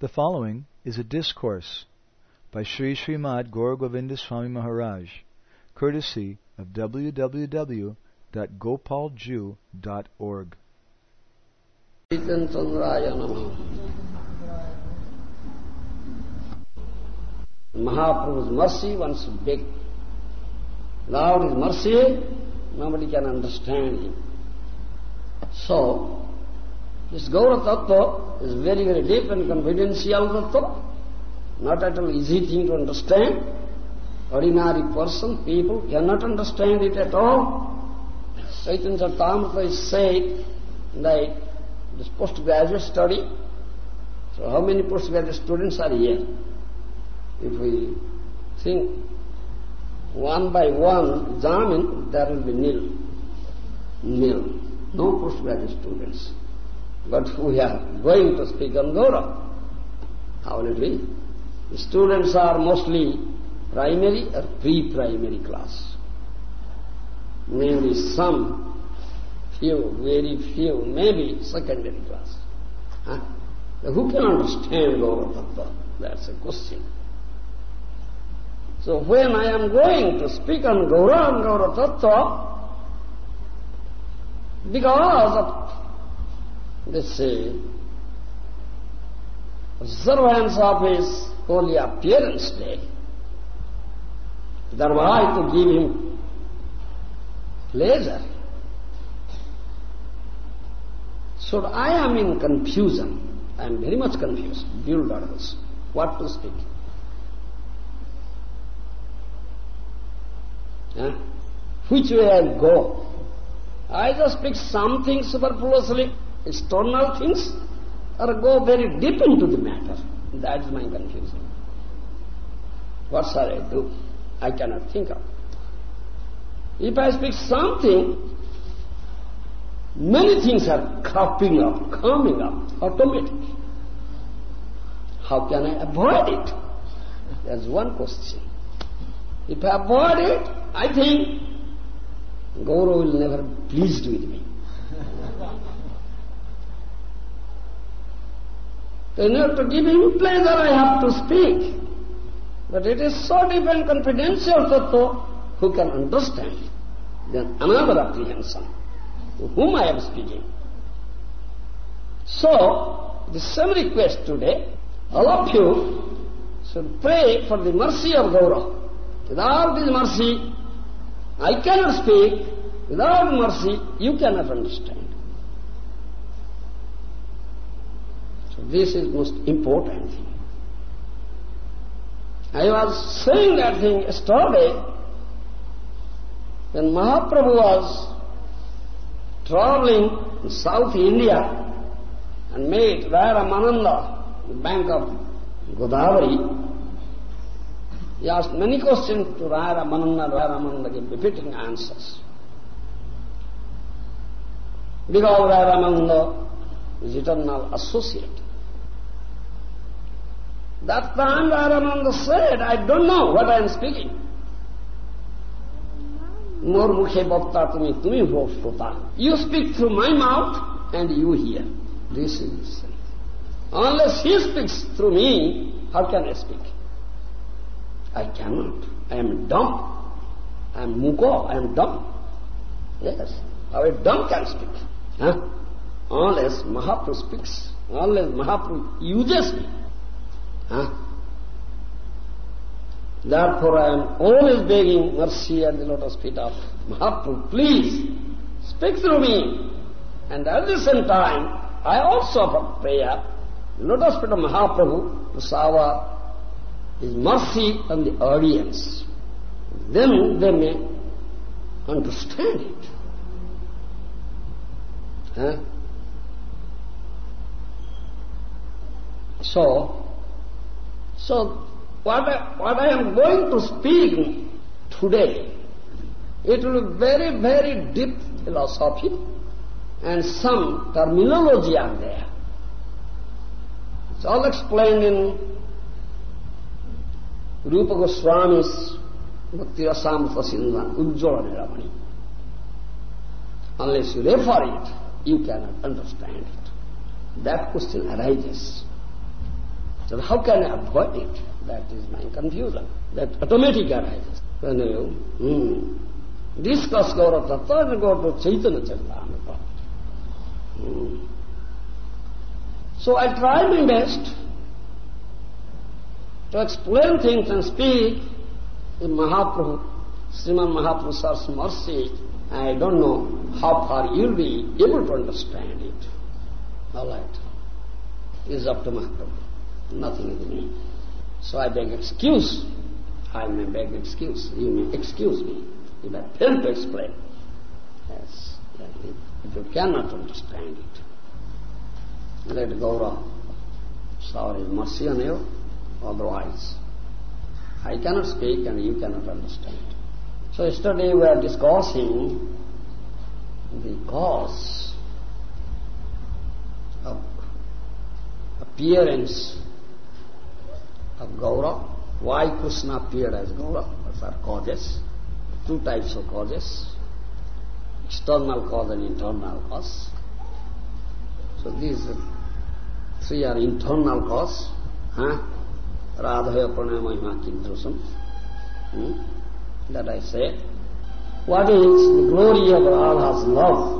The following is a discourse by Sri Srimad Gaur Govinda Swami Maharaj, courtesy of www.gopalju.org. Mahaprabhu's mercy should beg. Without his mercy, nobody can understand him. So, this Gaura Tattva is very, very deep and confidential Tattva. Not at all easy thing to understand. Ordinary person, people cannot understand it at all. Chaitanya Charitamrita is said that this postgraduate study. So how many postgraduate students are here? If we think one by one examine, there will be nil. Nil. No postgraduate students. But we are going to speak on Gaura. How will it be? The students are mostly primary or pre-primary class. Maybe some few, very few, maybe secondary class. Huh? Who can understand Gaura Tattva? That's a question. So when I am going to speak on Gaura and Gaura Tattva, because of this uh, observance of his holy appearance day, thereby to give him pleasure. So I am in confusion. I am very much confused, bewildered What to speak? Huh? Which way I go? I just speak something superfluously, external things, or go very deep into the matter. That is my confusion. What shall I do? I cannot think of. If I speak something, many things are cropping up, coming up, automatically. How can I avoid it? That's one question. If I avoid it, I think Gaura will never be pleased with me. In order to give him pleasure, I have to speak. But it is so deep and confidential tattva, who can understand? Then another apprehension, to whom I am speaking. So, the same request today, all of you should pray for the mercy of Gaura. Without this mercy, I cannot speak. Without mercy, you cannot understand. So this is most important thing. I was saying that thing yesterday when Mahaprabhu was traveling in South India and met Ramananda, the bank of Godavari, he asked many questions to Ramananda, Ramananda gave befitting answers. Because Ramananda is eternal associate. That time Ramananda said, I don't know what I am speaking. Mukhe bhakta tumi, tumi ho shruta. You speak through my mouth and you hear. This is the sense. Unless he speaks through me, how can I speak? I cannot. I am dumb. I am muko. I am dumb. Yes. How a dumb can speak? Huh? Unless Mahaprabhu speaks. Unless Mahaprabhu uses me. Huh? Therefore I am always begging mercy at the lotus feet of Mahaprabhu. Please, speak through me. And at the same time, I also offer prayer, lotus feet of Mahaprabhu to shower is mercy on the audience. Then they may understand it. Huh? So, so what I, what I am going to speak today, it will be very, very deep philosophy and some terminology are there. It's all explained in Rupa Goswami's Bhakti Rasamrita Sindhu, Ujjvala Nilamani. Unless you refer it, you cannot understand it. That question arises. So how can I avoid it? That is my confusion. That automatic arises. When you hmm, discuss Gaura and go to Chaitanya Charitamrita. Hmm. So I try my best to explain things and speak in Mahaprabhu, Sriman Mahaprabhu Sir's mercy. I don't know how far you'll be able to understand it. All right. It's up to Mahaprabhu. Nothing is me. So I beg excuse. I may beg excuse. You may excuse me if I fail to explain. Yes. If you cannot understand it, let Gaura sorry, mercy on you, otherwise I cannot speak and you cannot understand. So yesterday we were discussing the cause of appearance of Gaura, why Krishna appeared as Gaura, what are causes, two types of causes, external cause and internal cause. So these three are internal cause. Huh? Radhaya Pranaya Mahima Kidrusam. Hmm? That I say. What is the glory of Radha's love?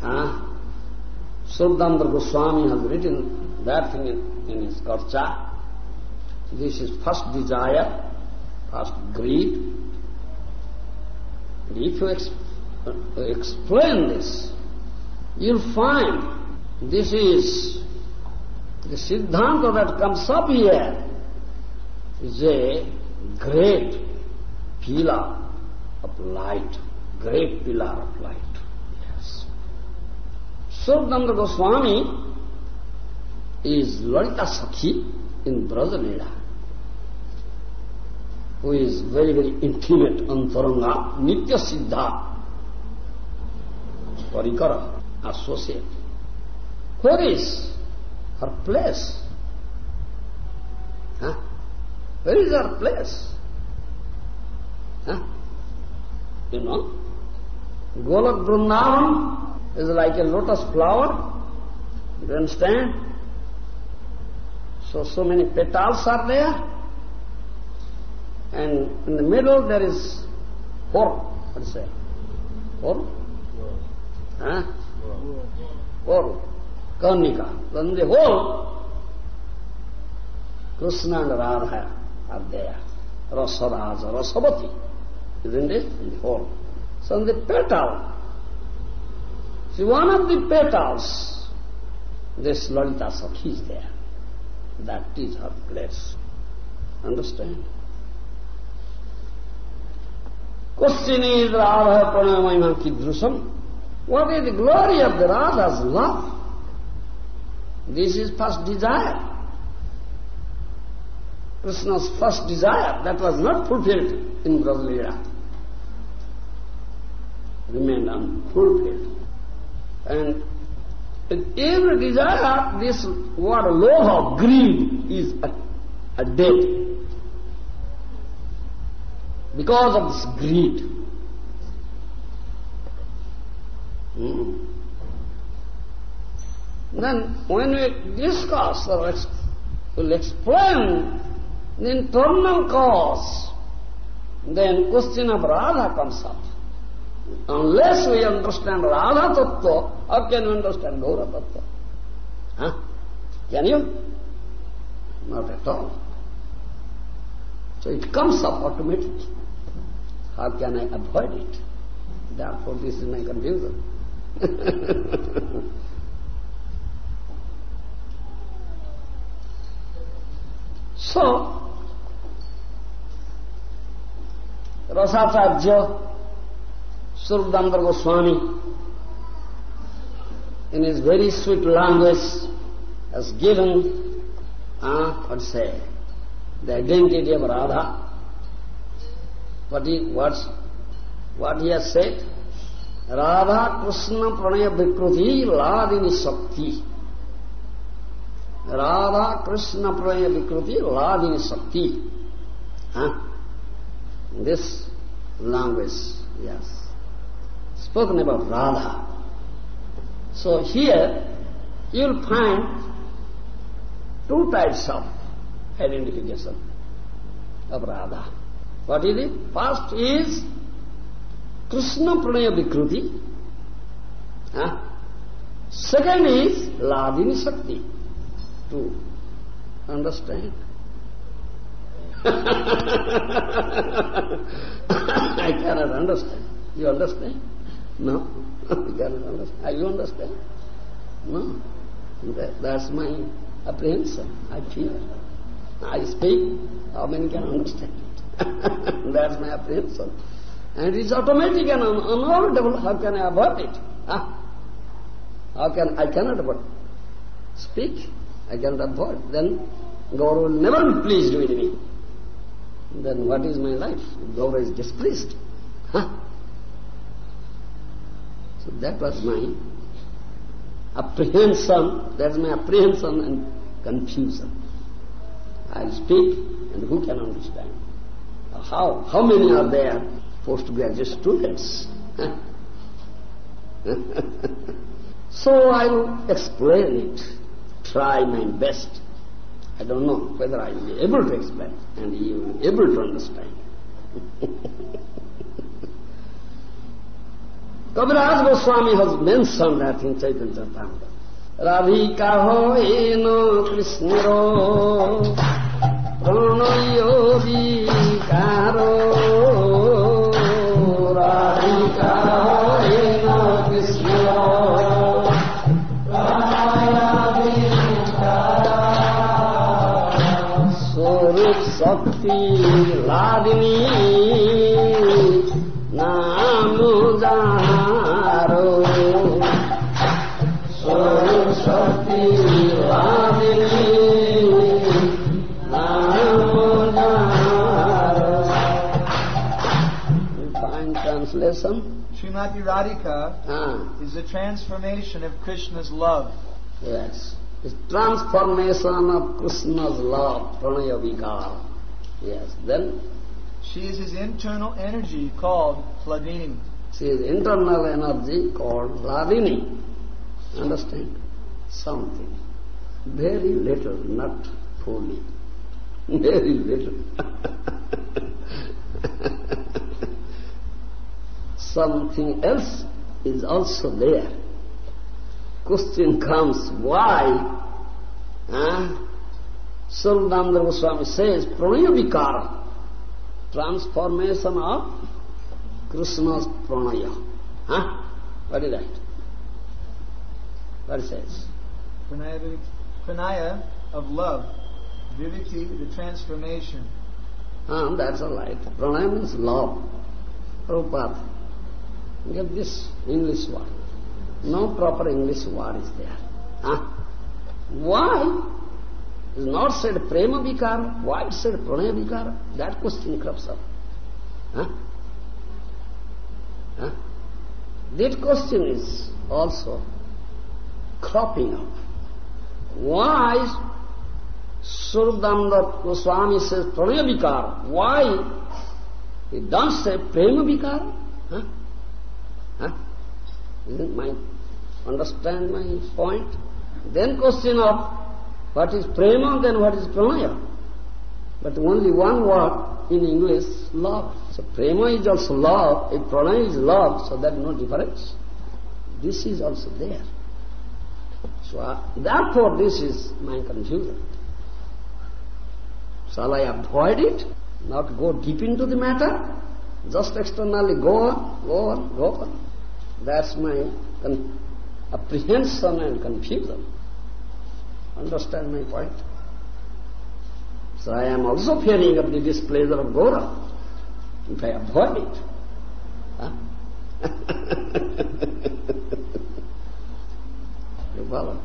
Huh? Surdamdra Goswami has written that thing in, his Karcha. This is first desire, first greed. And if you exp explain this, you'll find this is the Siddhanta that comes up here is a great pillar of light, great pillar of light. Yes. Surdamdra Goswami is Lalita Sakhi in Brajalila, who is very, very intimate antaranga, nitya siddha, parikara, associate. Where is her place. Huh? Where is her place? Huh? You know? Golak Vrindavan is like a lotus flower. You understand? So, so many petals are there. And in the middle there is four. What is that? Four? Huh? Four. Karnika. Then the whole Krishna and Radha are there. Rasaraja, Rasavati. Isn't it? In whole. So in the petal, see one of the petals, this Lalita Sakhi is there. That is her place. Understand? Question is Radha Pranamaya Kidrusam. What is the glory of the Radha's love? This is first desire. Krishna's first desire, that was not fulfilled in Brajalila. Remained unfulfilled. And in every desire, this word of greed, is a, a dead. Because of this greed. Mm. Then when we discuss or ex will explain the internal cause, then question of Radha comes up. Unless we understand Radha Tattva, how can we understand Gaura Tattva? Huh? Can you? Not at all. So it comes up automatically. How can I avoid it? Therefore this is my confusion. So, Rasacharya Surudandra Goswami in his very sweet language has given, uh, what say, the identity of Radha. What he, what's, what he has said? Radha Krishna Pranaya Vikruti Hladini Sakti. Radha Krishna Praya Vikruti Hladini Sakti. Huh? This language, yes. Spoken about Radha. So here you'll find two types of identification of Radha. What is it? First is Krishna Pranaya Vikruti. Huh? Second is Hladini Shakti. To understand. I cannot understand. You understand? No. Are you understand? No. That's my apprehension. I feel. I speak. How many can understand it? that's my apprehension. And it is automatic and un unavoidable. How can I avoid it? Huh? How can I cannot avoid? Speak. I cannot avoid. Then God will never be pleased with me. Then what is my life? God is displeased. Huh? So that was my apprehension, that's my apprehension and confusion. I'll speak and who can understand? How, how many are there postgraduate students? so I'll explain it, try my best. I don't know whether I will be able to explain and you able to understand. Kaviraj Goswami has mentioned that in Chaitanya Charitamrita. Radhika হয়েন কৃষ্ণর প্রণয়ী কার রাধিকা হয়েন কৃষ্ণ স্বরূপ শক্তি translation? Srimati Radhika Ah, is the transformation of Krishna's love. yes. It's transformation of Krishna's love, pranaya vikara. Yes. Then She is his internal energy called Hladini. she is internal energy called Hladini. Understand? Something. Very little, not fully. Very little. Something else is also there. Question comes, why? Huh? Surdananda Goswami says, Pranaya Vikara, transformation of Krishna's pranaya. Huh? What is that? What it says? Pranaya, pranaya of love. Vivekti, the transformation. Ah, that's all right. Pranaya means love. Prabhupada, get this English word. No proper English word is there. Huh? Why is not said prema vikara? Why is said pranaya vikara? That question crops up. Huh? Huh? That question is also cropping up. Why Surdananda Goswami says pranaya vikara? Why he does not say prema vikara? Huh? Isn't my understand my point? Then question of what is prema, then what is pranaya? But only one word in English, love. So prema is also love, if pranaya is love, so there is no difference. This is also there. So uh, therefore this is my confusion. Shall I avoid it? Not go deep into the matter? Just externally go on, go on, go on. That's my apprehension and confusion. Understand my point? So I am also fearing of the displeasure of Gora, if I avoid it. Huh? you follow?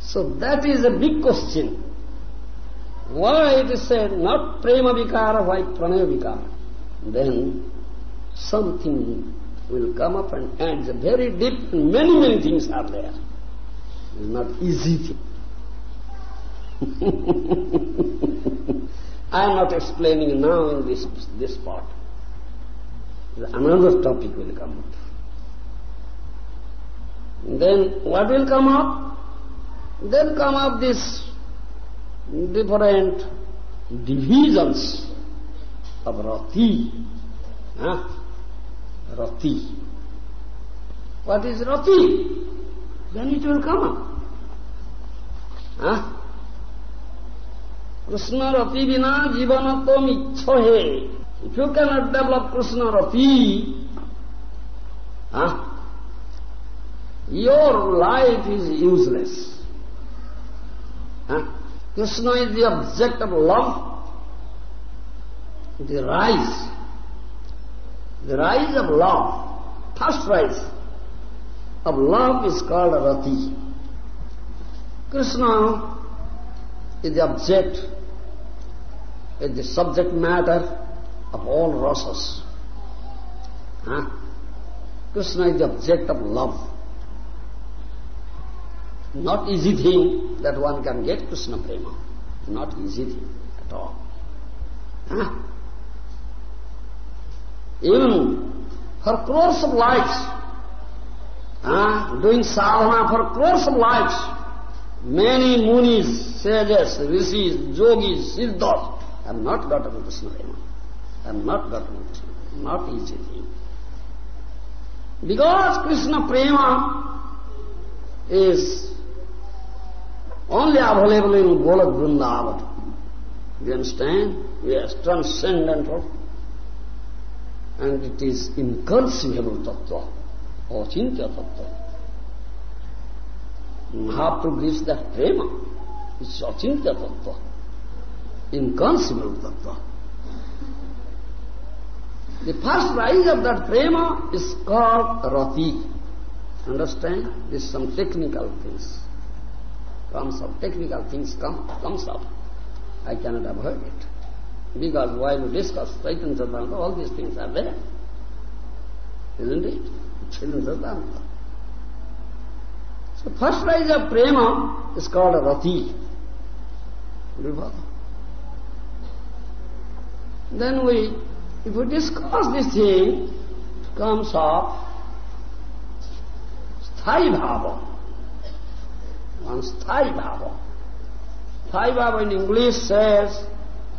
So that is a big question. Why it is said not prema vikara, why pranaya vikara? Then something will come up and ends very deep and many, many things are there. It's not easy thing. I am not explaining now in this, this part. Another topic will come up. Then what will come up? Then come up this different divisions of rati. Huh? Rati. What is rati? Then it will come up. Huh? Krishna rati vina jivanatam ichha If you cannot develop Krishna rati, huh? your life is useless. Huh? Krishna is the object of love, the rise, the rise of love, first rise of love is called Rati. Krishna is the object, is the subject matter of all rasas. Huh? Krishna is the object of love. Not easy thing that one can get Krishna prema. Not easy thing at all. Huh? Even for crores of lives, uh, doing sadhana for crores of lives, many munis, sages, rishis, yogis, siddhas have not gotten Krishna prema. Have not gotten Krishna. Prema. Not easy thing. Because Krishna prema is only available in Golak Vrindavan. You understand? Yes, transcendental. And it is inconceivable tattva, or chintya tattva. Mahaprabhu gives that prema. It's achintya tattva, inconceivable tattva. The first rise of that prema is called rati. Understand? This is some technical things comes up, technical things come, comes up. I cannot avoid it. Because while we discuss Chaitanya Charitamrita, all these things are there. Isn't it? Chaitanya Charitamrita. So first rise of prema is called a rati. Then we, if we discuss this thing, it comes up sthai bhava on sthai bhava. Sthai bhava in English says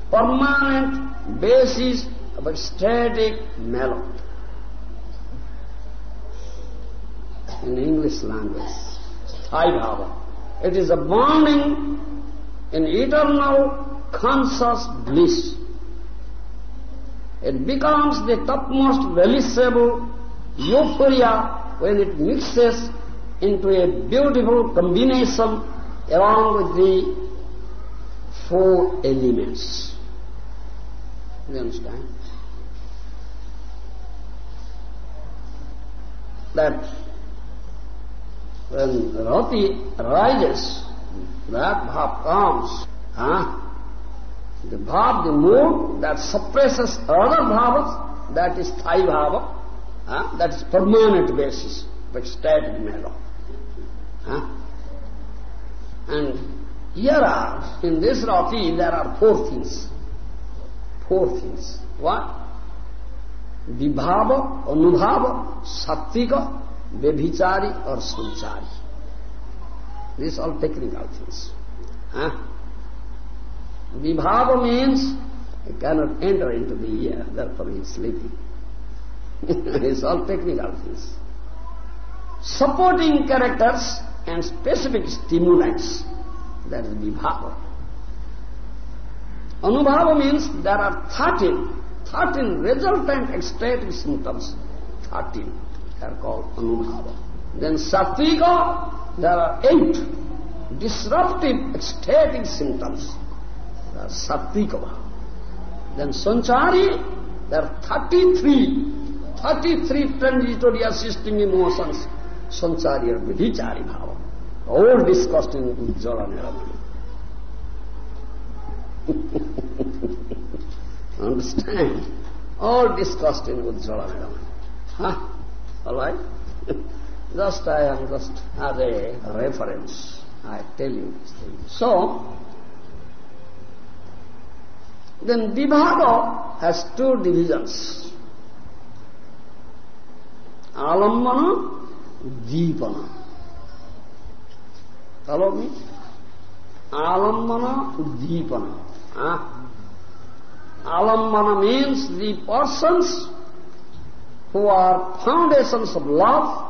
permanent basis of a static melody. In English language, sthai bhava. It is a bonding in eternal conscious bliss. It becomes the topmost relishable euphoria when it mixes into a beautiful combination along with the four elements. You understand? That when rati rises, that bhav comes, huh? the bhav, the mood that suppresses other bhavas, that is sthai bhava, huh? that is permanent basis, but static mellow. Huh? And here are, in this Rati, there are four things. Four things. What? Vibhava, Anubhava, Sattvika, Vebhichari or Sanchari. These are all technical things. Huh? Vibhava means he cannot enter into the ear, therefore he is sleeping. it's all technical things. Supporting characters and specific stimulants. That is vibhava. Anubhava means there are 13, 13 resultant ecstatic symptoms. 13. They are called anubhava. Then sattvika, there are 8 disruptive ecstatic symptoms. They are sattvika. Then sanchari, there are 33, 33 transitory assisting emotions. Sanchari or vyabhichari bhava all discussed in Ujjvala Nilamani. Understand? All discussed in Ujjala Niramani. Huh? All right? just I am just as a reference. I tell you this thing. So, then Vibhaga has two divisions. Alambana, Deepana. Follow me? alambana uddipana. Ah. Alambana means the persons who are foundations of love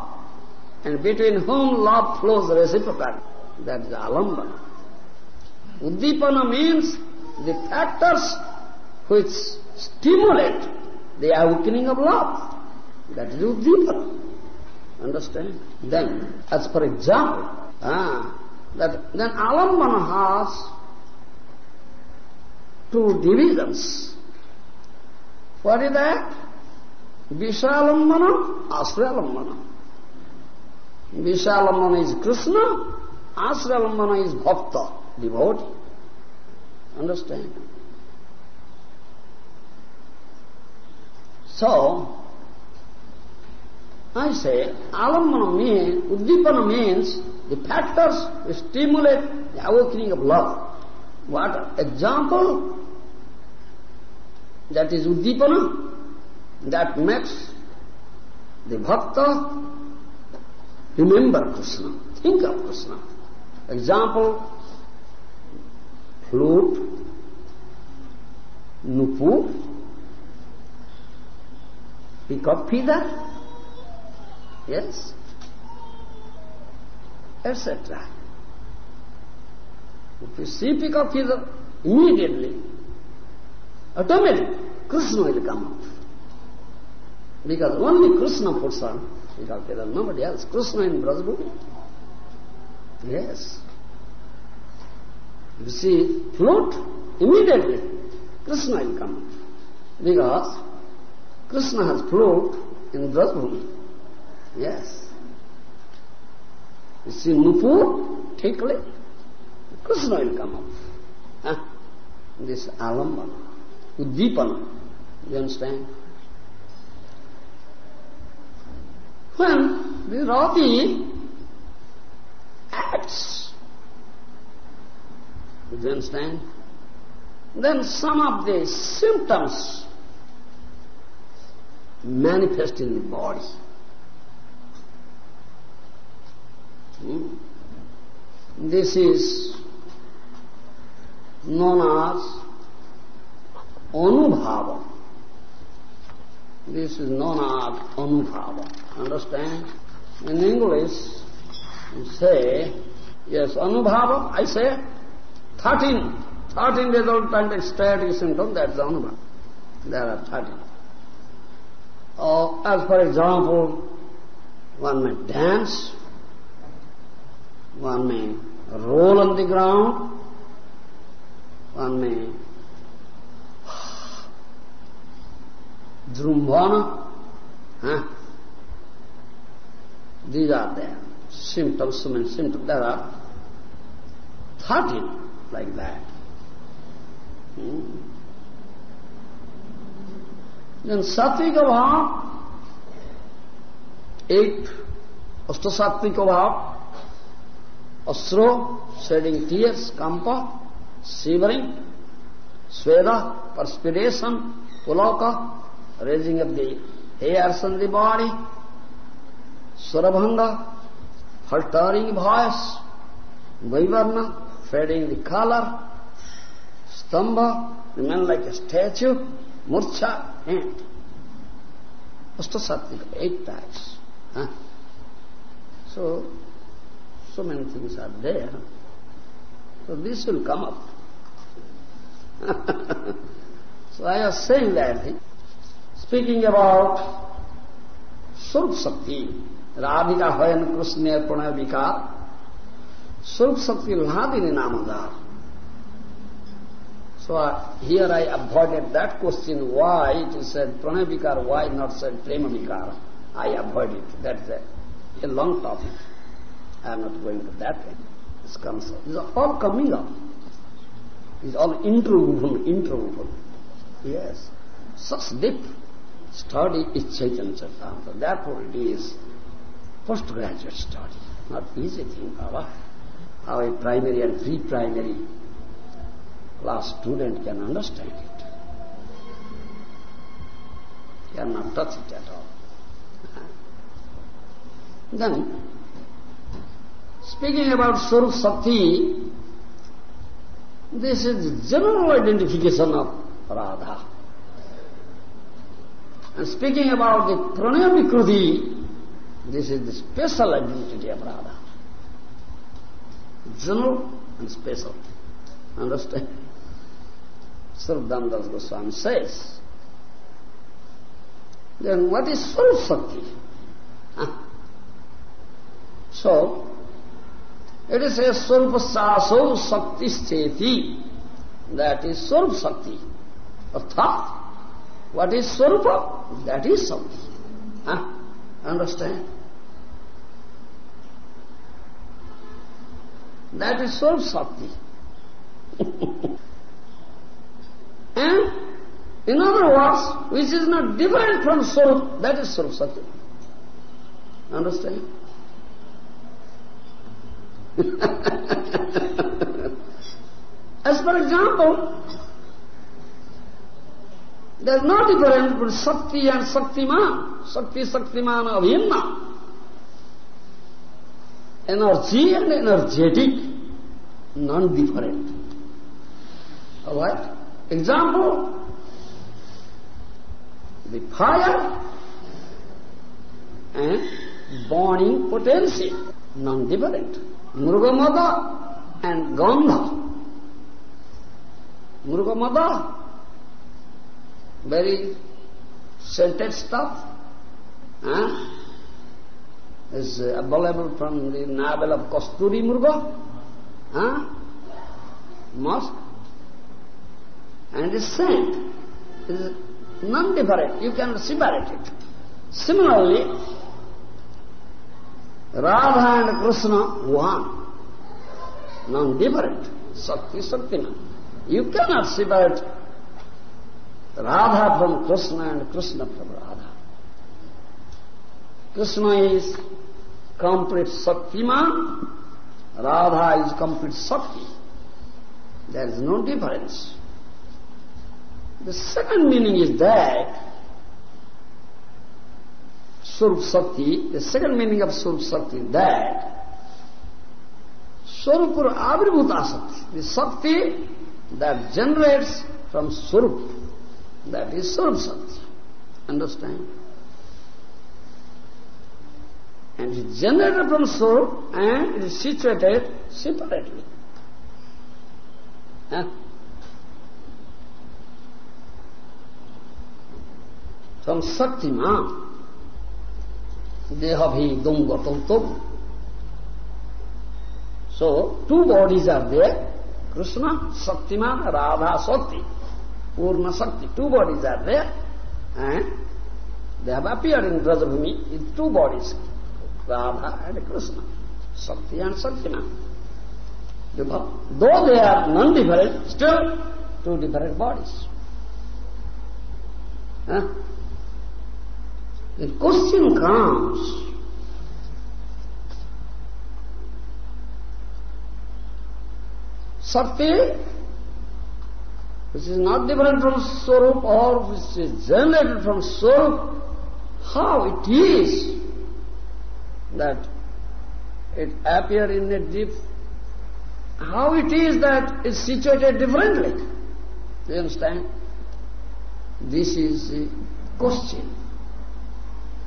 and between whom love flows reciprocally. That is alambana. Uddipana means the factors which stimulate the awakening of love. That is uddipana. Understand? Then, as for example, ah, that then alambana has two divisions. What is that? Vishalambana, Asralambana. Vishalambana is Krishna, Asralambana is Bhakta, devotee. Understand? So, I say, alambana means, uddipana means the factors stimulate the awakening of love. What example? That is uddipana, that makes the bhakta remember Krishna, think of Krishna. Example, flute, nupu, peacock feather, yes, etc. If you see peacock feather, immediately, automatically, Krishna will come. Because only Krishna puts on peacock feather, nobody else. Krishna in Brajabhumi. Yes. You see, float immediately, Krishna will come. Because Krishna has float in Brajabhumi. Yes. You see, Nupu, Krishna will come up. Huh? This alambana, uddipana, you understand? When the rati acts, you understand? Then some of the symptoms manifest in the body. Hmm? This is known as anubhava. This is known as anubhava. Understand? In English, you say, yes, anubhava, I say, 13. 13 resultant static symptoms, that's the anubhava. There are 13. Or, as for example, one may dance, one may roll on the ground, में ध्रुम्भन these are there simple mean simple there are thirteen like that then sattvika abhava एक ashtasattvika abhava ashru shedding tears kampa shivering, sweda, perspiration, pulaka, raising of the hairs on the body, surabhanga, faltering voice, vaivarna, fading the color, stamba, remain like a statue, murcha, and Ashtasattvika, eight types. Huh? So, so many things are there. So this will come up. so I was saying that, speaking about Swarup Sakti, Radhika Hayan Krishna Pranaya Vikar, Swarup Sakti Hladini Namadar. So uh, here I avoided that question, why it is said Pranaya Vikar, why not said Prema Vikar. I avoided it. That's a, a long topic. I am not going to that end. This comes. These are all coming up. It's all interwoven, interwoven. Yes. Such deep study is Chaitanya Charitamrita. Therefore it is postgraduate study. Not easy thing, Baba. How a primary and pre-primary class student can understand it. Cannot touch it at all. Then, Speaking about Swarup Sakti, This is general identification of Radha. And speaking about the Pranaya Vikruti, this is the special identity of Radha. General and special. Understand? Sarvadam Das Goswami says. Then what is Swarup Shakti? Huh? So, it is a Swarupa Saso Shakti Stheti. That is Swarup Shakti. Arthat, what is Swarupa? That is Shakti. Huh? Understand? That is Swarup Shakti. and in other words, which is not different from Swarup, that is Swarup Shakti. Understand? As for example, there is no difference between Sakti and Shaktiman. Shakti, Shaktiman, Abhinna. Energy and energetic, non-different. Alright? Example, the fire and burning potential, non-different. Mrugamada and Gandha. Mrugamada, very scented stuff, huh? is available from the novel of Kasturi Murga, huh? Musk, and the scent is non-different. You can separate it. Similarly, Radha and Krishna, one. Non-different. Sakti, Saktiman. You cannot separate Radha from Krishna and Krishna from Radha. Krishna is complete Shaktiman, Radha is complete Sakti. There is no difference. The second meaning is that Swarup Sakti, the second meaning of Sakti is that Surupur Avribhuta Sakti, the Sakti that generates from Swarup, that is Swarup Sakti. Understand? And it generated from Swarup and it is situated separately. Huh? From Shaktiman, Dehabhi Dumgatantam. So, two bodies are there, Krishna, Shaktiman, Radha, Shakti, Purna Shakti, two bodies are there, and they have appeared in Brajabhumi in two bodies, Radha and Krishna, Shakti and Shaktiman. Though they are non-different, still two different bodies. The question comes, Sakti, which is not different from Swarup or which is generated from Swarup, how it is that it appears in a deep, how it is that it's situated differently. Do you understand? This is the question.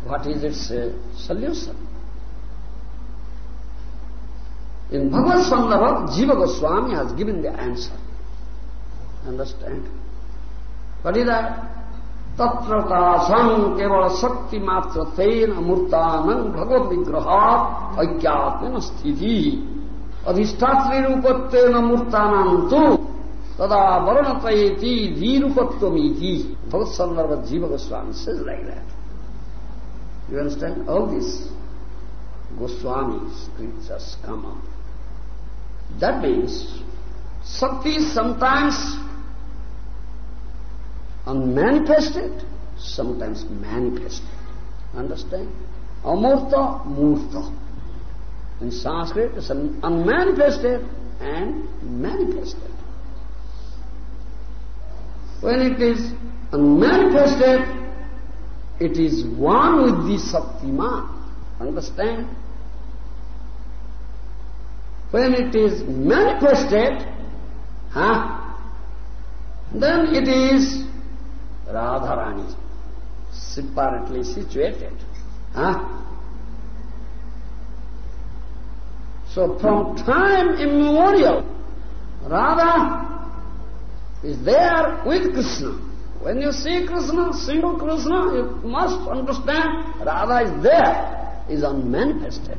What is its uh, solution? In Bhagavad Sandarbha, Jiva Goswami has given the answer. Understand? What is that? तत्र तासं केवल शक्ति मात्र तेन अमूर्तानं भगवत विग्रहात ऐक्यात्म स्थिति अधिष्ठात्री रूपत्वेन मूर्तानां तो तदा वर्णतयेति धीरूपत्वमीति भगवत संदर्भ Jiva Goswami says like that. You understand? All these Goswami scriptures come up. That means Shakti sometimes unmanifested, sometimes manifested. Understand? Amurta, murta. In Sanskrit, it's unmanifested and manifested. When it is unmanifested, it is one with the Shaktiman. Understand? When it is manifested, Huh? Then it is Radharani, separately situated. Huh? So from time immemorial, Radha is there with Krishna. When you see Krishna, single Krishna, you must understand Radha is there, is unmanifested.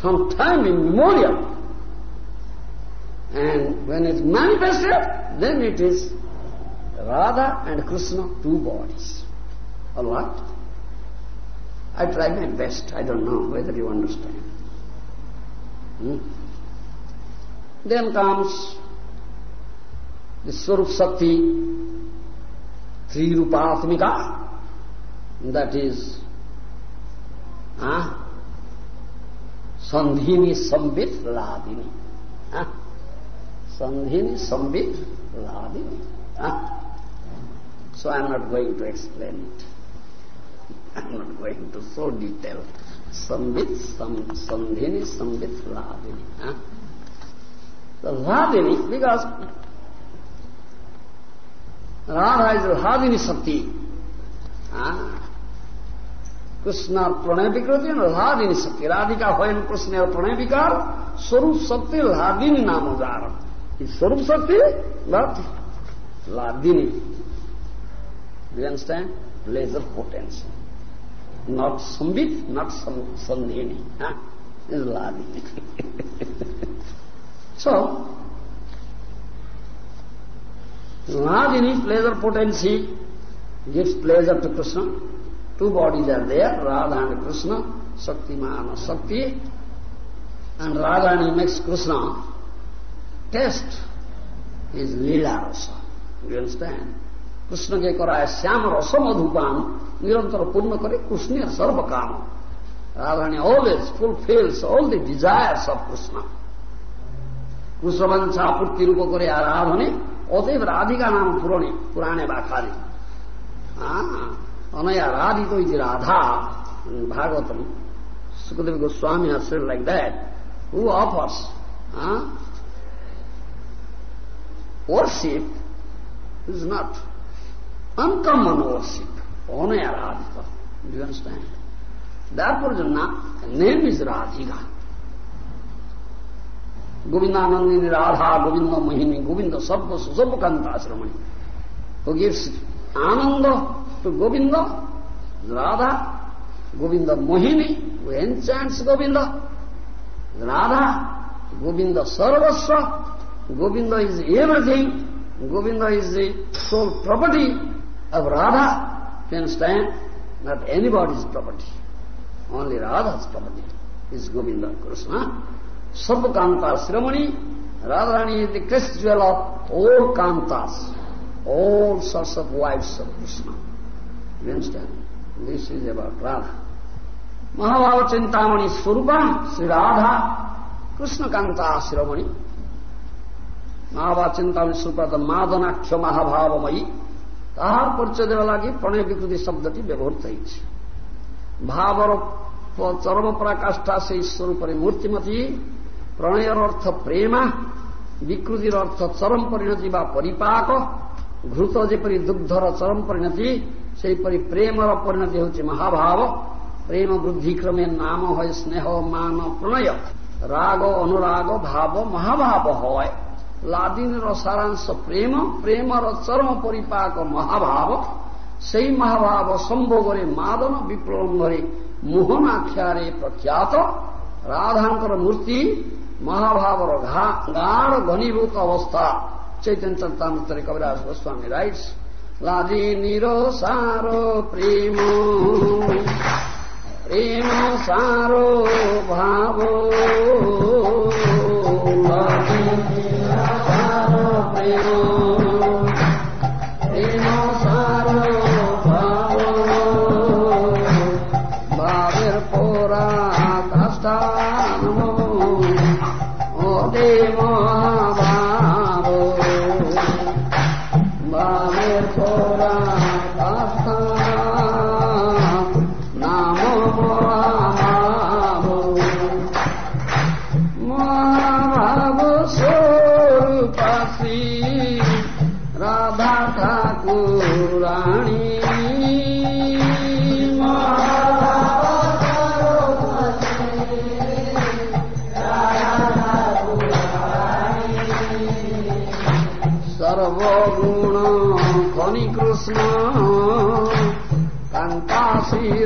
From time immemorial. And when it's manifested, then it is Radha and Krishna, two bodies. All right? I try my best. I don't know whether you understand. Hmm? Then comes Sakti, Three Rupatmika, that is huh? Sandhini Sambit Hladini. Huh? Sandhini Sambit Hladini. Huh? So I am not going to explain it. I am not going to so detail. Sambit, sam, Sandhini, Sambit, Hladini. Huh? The Hladini, because Radha is Radhini Sakti. Ah. Krishna Pranay Vikrati and Radhini Sakti. Radhika when Krishna Pranay Vikar, Swarup Sakti Radhini Namodara. Is Swarup Sakti? But Hladini. Do you understand? Laser potency. Not Sambit, not Sandhini. Huh? Rajini, pleasure potency, gives pleasure to Krishna. Two bodies are there, Radha and Krishna, Shakti Mahana Shakti, and Radhani makes Krishna taste his lila rasa. You understand? Krishna ke karaya syama rasa madhupana, nirantara punna kare Krishna sarva kama. Radhani always fulfills all the desires of Krishna. Krishna vancha apurti rupa kare aradhani, अतएव राधिका नाम पुराणे पुराणे वाखादि अनया राधितो इति Radha Bhagavatam Sukadeva Goswami has said like that, who offers huh? worship is not uncommon worship, onaya Radhika. Do you understand? Therefore, the name is Radhika. Govindanandini Radha, Govinda Mohini, Govinda Sabba Susabha Kanta Who gives Ananda to Govinda, Radha, Govinda Mohini, who enchants Govinda, Radha, Govinda Sarvasva, Govinda is everything, Govinda is the sole property of Radha. You understand? Not anybody's property. Only Radha's property is Govinda Krishna. Sarvakanta Srimani, Radharani is the crest jewel of all kantas, all sorts of wives of Krishna. You understand? This is about Radha. Mahabhava Chintamani Swarupa, Sri Radha, Krishna Kanta Srimani. Mahabhava Chintamani Swarupa, the Madanaksha Mahabhavamayi, তাহার পরিচয় দেওয়া লাগে প্রণয় বিকৃতি শব্দটি ব্যবহৃত হয়েছে ভাবর চরম পরাকাষ্ঠা সেই স্বরূপরে মূর্তিমতী ପ୍ରଣୟର ଅର୍ଥ ପ୍ରେମା ବିକୃତିର ଅର୍ଥ ଚରମ ପରିଣତି ବା ପରିପାକ ଘୃତ ଯେପରି ଦୁଗ୍ଧର ଚରମ ପରିଣତି ସେହିପରି ପ୍ରେମର ପରିଣତି ହେଉଛି ମହାଭାବ। ପ୍ରେମ ବୃଦ୍ଧି କ୍ରମେ ନାମ ହଏ ସ୍ନେହ ମାନ ପ୍ରଣୟ। ରାଗ ଅନୁରାଗ ଭାବ ମହାଭାବ ହୟ ଲାଦିନର ସାରାଂଶ ପ୍ରେମ ପ୍ରେମର ଚରମ ପରିପାକ ମହାଭାବ। ସେହି ମହାଭାବ ସମ୍ଭୋଗରେ ମାଦନ ବିପ୍ଳବରେ ମୋହନାଖ୍ୟାରେ ପ୍ରଖ୍ୟାତ। ରାଧାଙ୍କର ମୂର୍ତ୍ତି મહાભાવર ગાઢ ઘનીભૂત અવસ્થા. ચૈતન્ય ચંતામૃતરે કવિરાજ ગોસ્વામી રાઇટ્સ લાદી નીરો સારો પ્રેમ પ્રેમ સારો ભાવો. લાદી નીરો સારો પ્રેમ. tresno kang kasih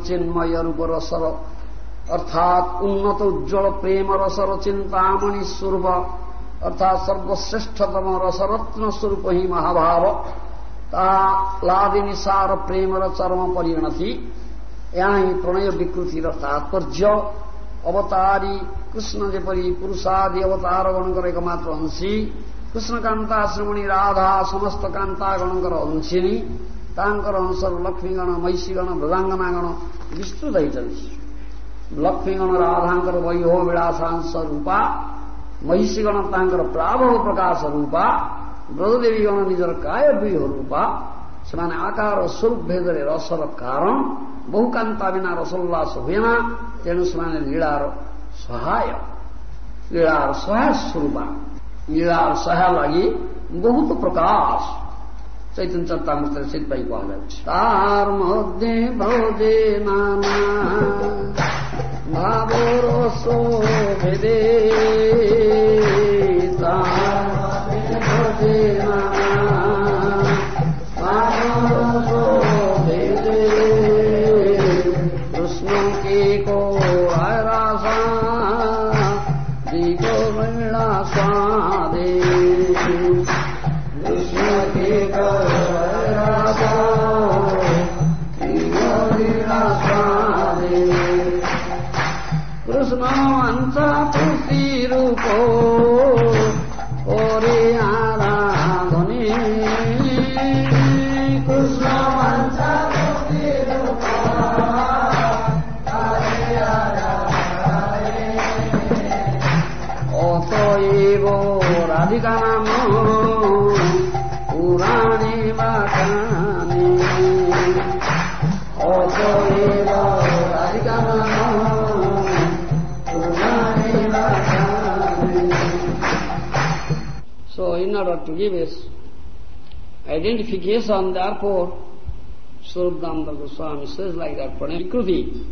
আনন্দ চিন্ময় রূপ রসর অর্থাৎ উন্নত উজ্জ্বল প্রেম রসর চিন্তামণি স্বরূপ অর্থাৎ সর্বশ্রেষ্ঠতম রসরত্ন স্বরূপ হি মহাভাব ତା ଲାଦିନୀ ସାର ପ୍ରେମର ଚରମ ପରିଣତି ଏହା ହିଁ ପ୍ରଣୟ ବିକୃତିର ତାତ୍ପର୍ଯ୍ୟ ଅବତାରୀ କୃଷ୍ଣ ଯେପରି ପୁରୁଷାଦି ଅବତାରଗଣଙ୍କର ଏକମାତ୍ର ଅଂଶୀ କୃଷ୍ଣକାନ୍ତା ଶ୍ରମଣୀ ରାଧା ସମସ୍ତ କାନ୍ତାଗଣଙ୍କର ଅଂଶିନୀ ତାଙ୍କର ଅଂଶର ଲକ୍ଷ୍ମୀଗଣ ମହିଷୀଗଣ ମୃଦାଙ୍ଗନାଗଣ ବିସ୍ତୃତ ହେଇଛନ୍ତି ଲକ୍ଷ୍ମୀଗଣ ରାଧାଙ୍କର ବୈଭବ ବିଳାସାଂଶ ରୂପା ମହିଷୀଗଣ ତାଙ୍କର ପ୍ରାଭବ ପ୍ରକାଶ ରୂପା ବ୍ରଜଦେବୀଗଣ ନିଜର କାୟ ବ୍ୟୁହ ରୂପା ସେମାନେ ଆକାର ସ୍ୱରୂପ ଭେଦରେ ରସର କାରଣ ବହୁ କାନ୍ତା ବିନା ରସୋଲ୍ଲାସ ହୁଏ ନା ତେଣୁ ସେମାନେ ଲୀଳାର ସହାୟ ଲୀଳାର ସହାୟ ସ୍ୱରୂପା ଲୀଳାର ସହାୟ ଲାଗି ବହୁତ ପ୍ରକାଶ চৈতন্য শীত পাই পাওয়া যাচ্ছে তার মধ্যে ভোজে নানা ভাবরস ভেদে তার ভোজে নানা Oh. Order to give us identification, therefore, Swarup Damodar Goswami says like that, Pranayakruti.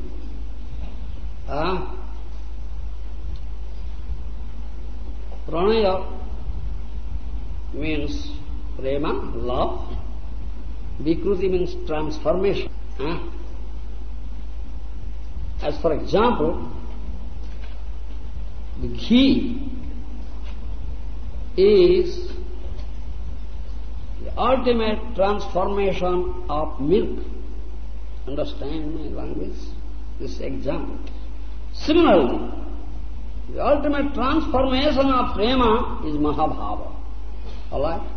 Uh, pranaya means prema, love. Vikruti means transformation. Uh, as for example, the ghee is the ultimate transformation of milk. Understand my language? This example. Similarly, the ultimate transformation of prema is Mahabhava. alive.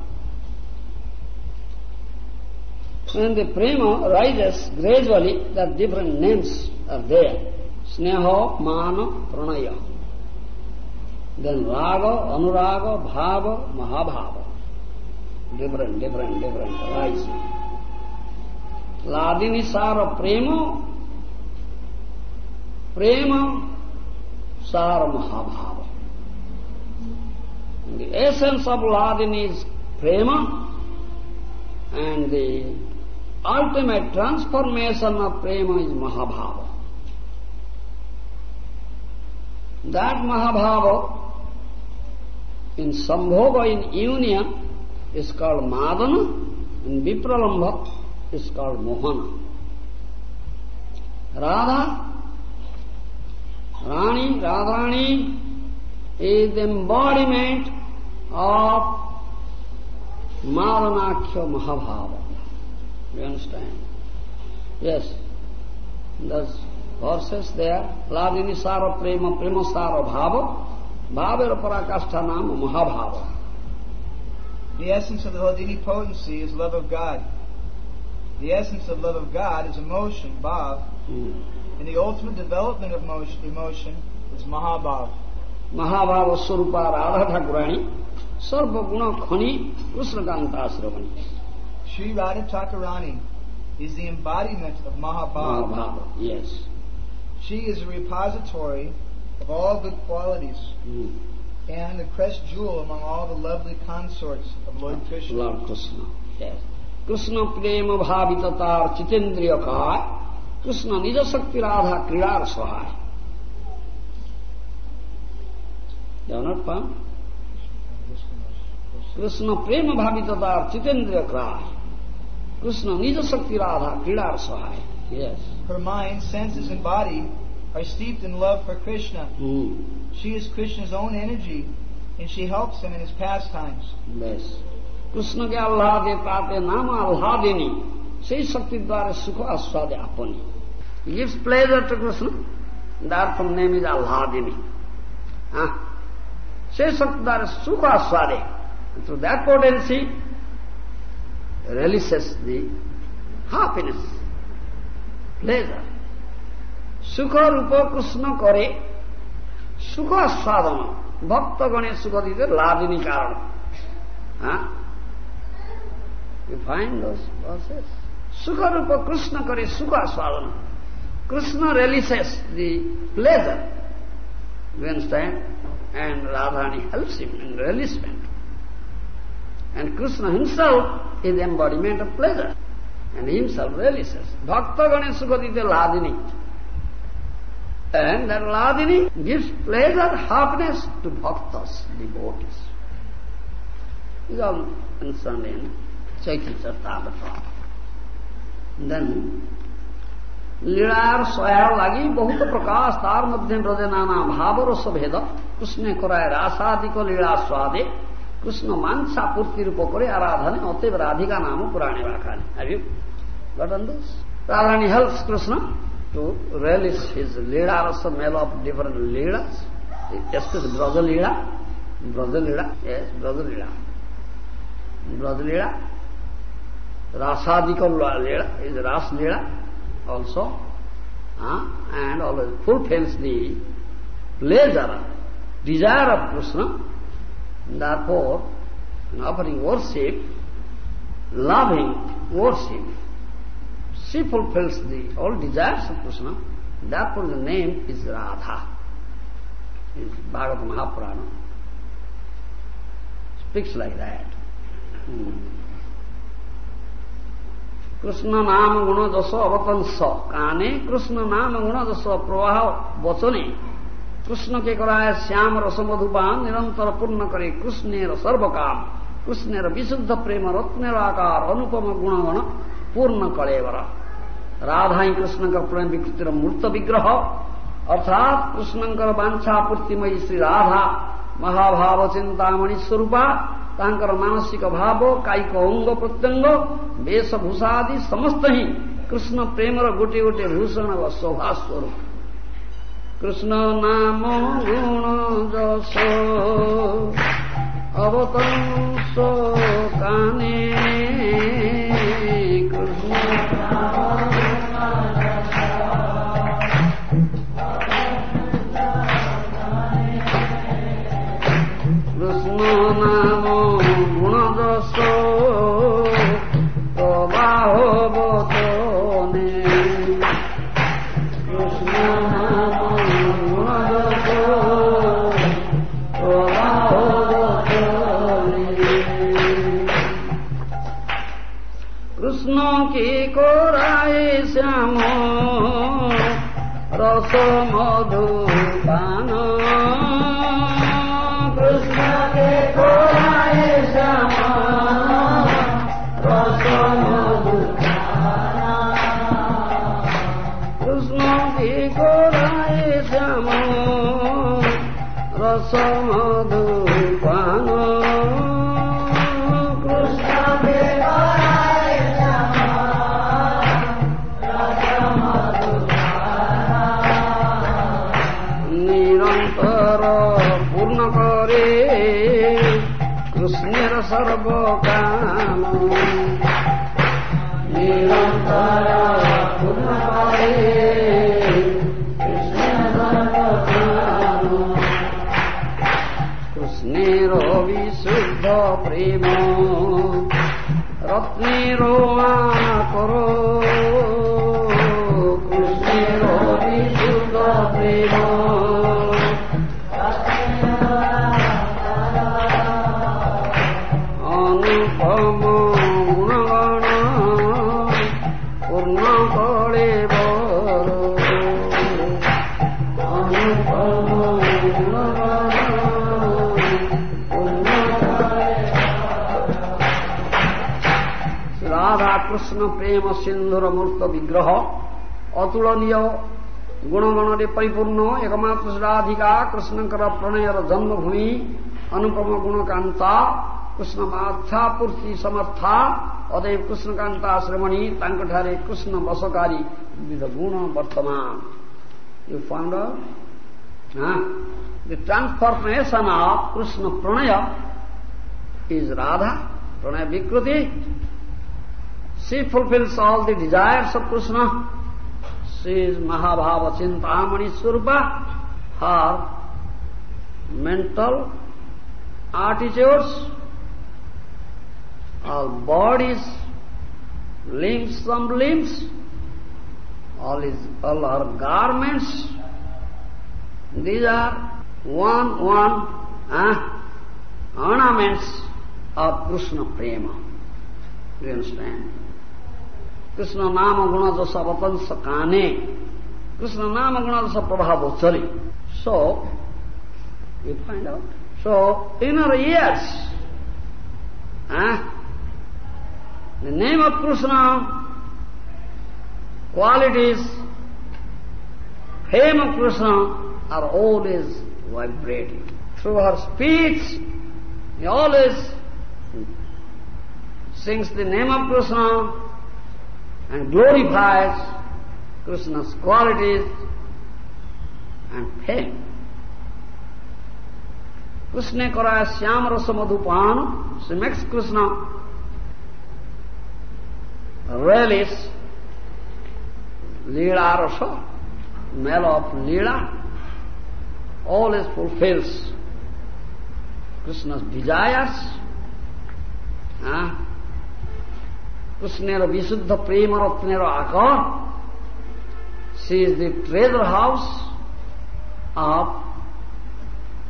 When the prema rises gradually, the different names are there. Sneha, Mana, Pranaya. Then Raga, Anuraga, Bhava, Mahabhava. Different, different, different, rising. Hladini Sara Prema, Prema Sara Mahabhava. The essence of Hladini is Prema and the ultimate transformation of Prema is Mahabhava. That Mahabhava in Sambhoga, in union, is called Madana, in Vipralambha is called Mohana. Radha, Rani, Radharani is the embodiment of Madanakhya Mahabhava. You understand? Yes. Those verses there, Hladini Sara Prema, Prema Sara Bhava, Mahavira Parakastha Nam Mahabhava. The essence of the Hladini potency is love of God. The essence of love of God is emotion, bhav. Mm. And the ultimate development of motion, emotion is mahabhav. Mahabhava Surupa Radha Thakurani Sarva Guna Khani Krishna Sri Radha Thakurani is the embodiment of Mahabhava. Mahabhava, yes. She is a repository of all good qualities, mm. and the crest jewel among all the lovely consorts of Lord Krishna. Lord Krishna, yes. Krishna prema bhavitatar chitendriya kahai, Krishna nija shakti radha kridar sahai. You are not found? Krishna prema bhavitatar chitendriya kahai, Krishna nija shakti radha kridar sahai. Yes. Her mind, senses, and body are steeped in love for Krishna. Hmm. She is Krishna's own energy, and she helps him in his pastimes. Yes. Krishna ke Allah de tate nama Hladini. Sei shakti dvara sukha aswade apani. He gives pleasure to Krishna. That from name is Hladini. Sei shakti dvara sukha aswade. So that potency, releases the happiness, pleasure. সুখ রূপ কৃষ্ণ করে সুখ আস্বাদন ভক্তগণের সুখ দিতে লাদিনী কারণ হ্যাঁ? Sukharupa Krishna kare sukha swadhana. Krishna releases the pleasure. You understand? And Radhani helps him in releasement. And Krishna himself is the embodiment of pleasure. And himself releases. Bhakta Gane Ladini. And that Ladini gives pleasure, happiness to bhaktas, devotees. is all concerned in Chaitanya Chaitanya Then, লীळार सयार लागी बहुत प्रकाश तार मध्य ब्रजे नाना भाव रस भेद कृष्ण कराए Swade, Krishna Mansa Purti मांसा पूर्ति रूप करे आराधने अतएव राधिका नाम पुराणे वाखा अभी गटन Radha help Krishna to relish his leela rasa smell of different leelas, especially Braja leela, Braja leela, yes, Braja leela. Braja leela, Rasadika leela is Ras leela also, uh, and always fulfills the pleasure, desire of Krishna. Therefore, in offering worship, loving worship, she fulfills the all desires of Krishna. Therefore, the name is Radha. Is Bhagavad Mahapurana speaks like that. Krishna नाम गुण जस अवतंस काने कृष्ण नाम गुण जस प्रवाह वचने कृष्ण के कराए श्याम रस मधुपान निरंतर पूर्ण करे कृष्णेर सर्व काम कृष्णेर विशुद्ध प्रेम रत्नेर आकार अनुपम गुणगण पूर्ण कलेवर राधा ही कृष्ण का प्रेम विकृतिर मूर्त विग्रह अर्थात कृष्णकर वांछा पूर्तिमयी श्री राधा महाभाव चिंतामणि स्वरूपा ତାଙ୍କର ମାନସିକ ଭାବ କାୟିକ ଅଙ୍ଗ ପ୍ରତ୍ୟଙ୍ଗ ବେଶଭୂଷା ଆଦି ସମସ୍ତ ହିଁ କୃଷ୍ଣ ପ୍ରେମର ଗୋଟିଏ ଗୋଟିଏ ଭୂଷଣ ବା ଶୋଭା ସ୍ୱରୂପ କୃଷ୍ଣ ନାମ ଗୁଣ ଯଶ ଅବତଂସ কানে শ্যাম রস মধু পান। সিন্ধুর মূর্ত বিগ্রহ, অতুলনীয় গুণগণরে পরিপূর্ণ একমাত্র শ্রাধিকা কৃষ্ণঙ্কর প্রণয়ের জন্মভূমি, অনুপম গুণকান্তা কৃষ্ণ মাধ্যা পূর্তি সমর্থা, অতএব কৃষ্ণকান্তা শ্রমণী তাঙ্কঠারে কৃষ্ণ বসকারী বিধ গুণ বর্তমান। You found the transformation of Krishna pranaya is Radha প্রণয় বিকৃতি She fulfills all the desires of Krishna. She is Mahabhava Chintamani Surba. Her mental attitudes, all bodies, limbs, some limbs, all, is, all her garments, these are one, one uh, ornaments of Krishna Prema. Do you understand? Krishna nama guna jasa vatan sakane. Krishna nama guna jasa prabhava chari. So, you find out. So, in our ears, eh, the name of Krishna, qualities, fame of Krishna are always vibrating. Through her speech, he always sings the name of Krishna, and glorifies Krishna's qualities and fame. Krishna karaya syam rasa madhupan, she makes Krishna relish Leela rasa, smell of Leela, always fulfills Krishna's desires. Huh? ಕೃಷ್ಣರ ವಿಶುದ್ಧ ಪ್ರೇಮರತ್ನರ ಆಕಾರ she is the treasure house of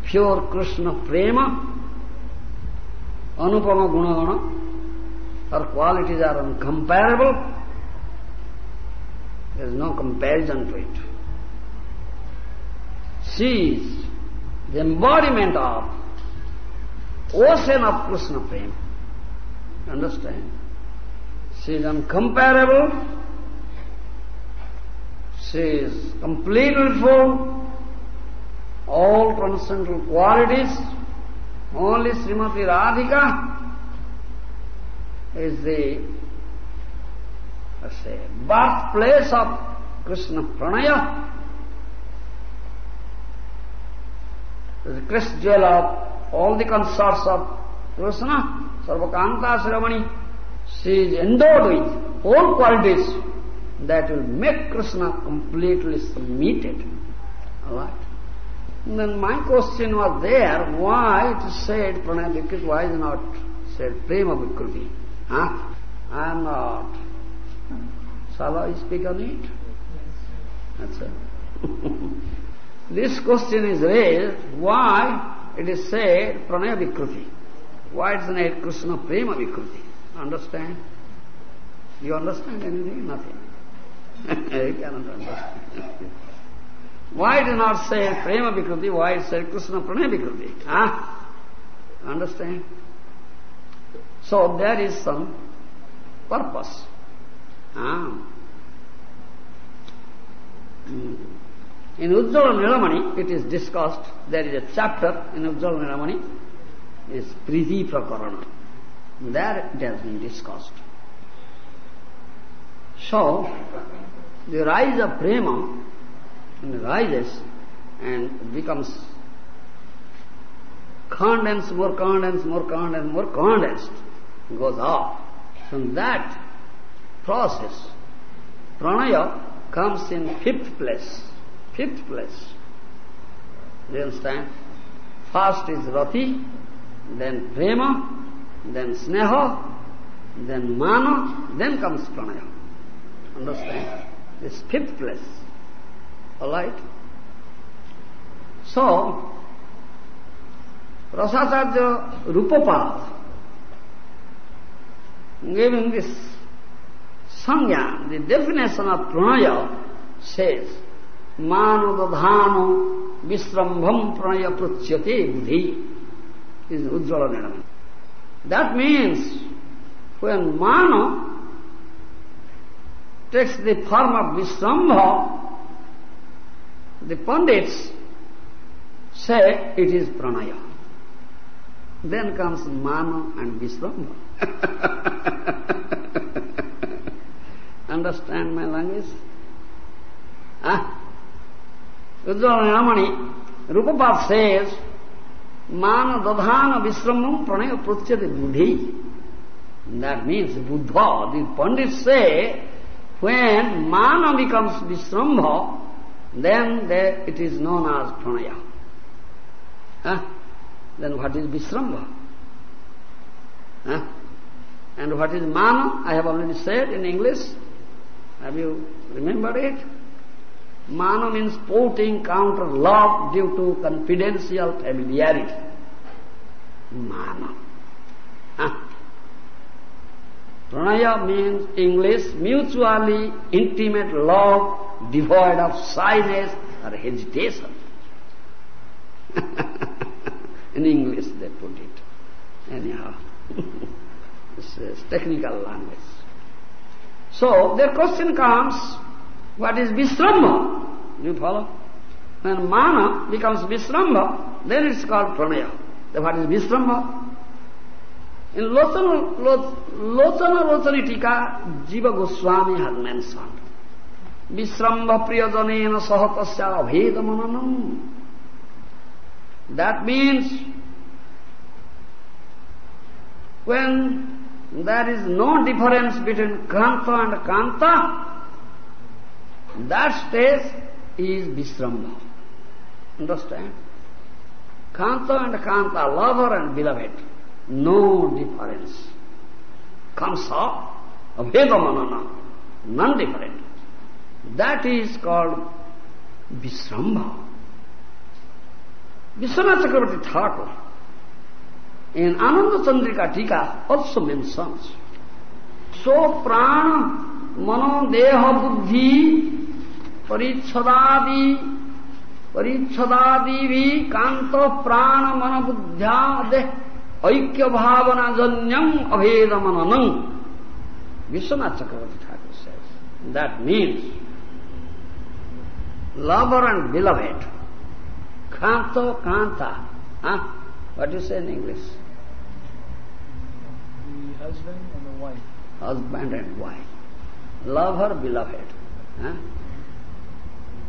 pure Krishna prema ಅನುಪಮ ಗುಣಗಣ her qualities are uncomparable. There is no comparison to it. She is the embodiment of ocean of Krishna Prema. Understand? She is incomparable. She is completely full. All transcendental qualities. Only Srimati Radhika is the let's say, birthplace of Krishna Pranaya. The crest jewel of all the consorts of Krishna. Sarvakanta Shiromani, she is endowed with all qualities that will make Krishna completely submitted. Alright? Then my question was there, why it is said Pranaya Vikruti, why is not said Prema Vikruti? Huh? I am not. Shall I speak on it? That's it. this question is raised, why it is said Pranaya Vikruti? Why it's not Krishna Prema Vikruti? Understand? You understand anything? Nothing. you cannot understand. why do not say Prema Vikruti? Why say Krishna Pranaya Vikruti? Huh? Understand? So there is some purpose. Ah. In Ujjvala Nilamani, it is discussed, there is a chapter in Ujjvala Nilamani, is Priti Prakarana. There it has been discussed. So, the rise of prema rises and becomes condensed, more condensed, more condensed, more condensed, goes up. From that process, pranaya comes in fifth place. Fifth place. Do you understand? First is rati, then prema, then sneha, then mana, then comes pranaya. Understand? This fifth place. Alright? So, Rasacharya Rupapad giving this sangya, the definition of pranaya says, mano dadhano visrambham pranaya pruchyate buddhi is Ujjvala Nidam. That means when mano takes the form of Visrambha, the Pandits say it is pranaya. Then comes Mano and Visrambha. Understand my language? Ah? Ujjvala Rupapad says, Mana dadhana visramam pranaya prutyate buddhi. That means Buddha, the Pandits say, when mana becomes visrambha, then there it is known as pranaya. Then what is visrambha? And what is mana? I have already said in English. Have you remembered it? Mana means putting counter love due to confidential familiarity. Mana. Pranaya means English, mutually intimate love devoid of shyness or hesitation. In English they put it. Anyhow, this is technical language. So their question comes, what is Visrambha? Do you follow? When mana becomes Visrambha, then it's called pranaya. Then what is Visrambha? In Lochana, Lochana Tika, Jiva Goswami has mentioned, Visrambha Priyajanena Sahatasya Abheda Mananam. That means, when there is no difference between Kanta and Kanta, that stage is Visrambha. Understand? Kanta and Kanta, lover and beloved no difference. Kamsa, Aveda Manana, non-different. That is called Visrambha. Vishwanath Chakravarti Thakur in Ananda Chandrika Tika also mentions So prana mano deha buddhi दा कान्त प्राण मन ऐक्य भावना जन्यम अभेद मननौ Vishwanath Chakravarti Thakur say that means lover and साह्रो that means lover and beloved kanta काट is an English husband and wife lover beloved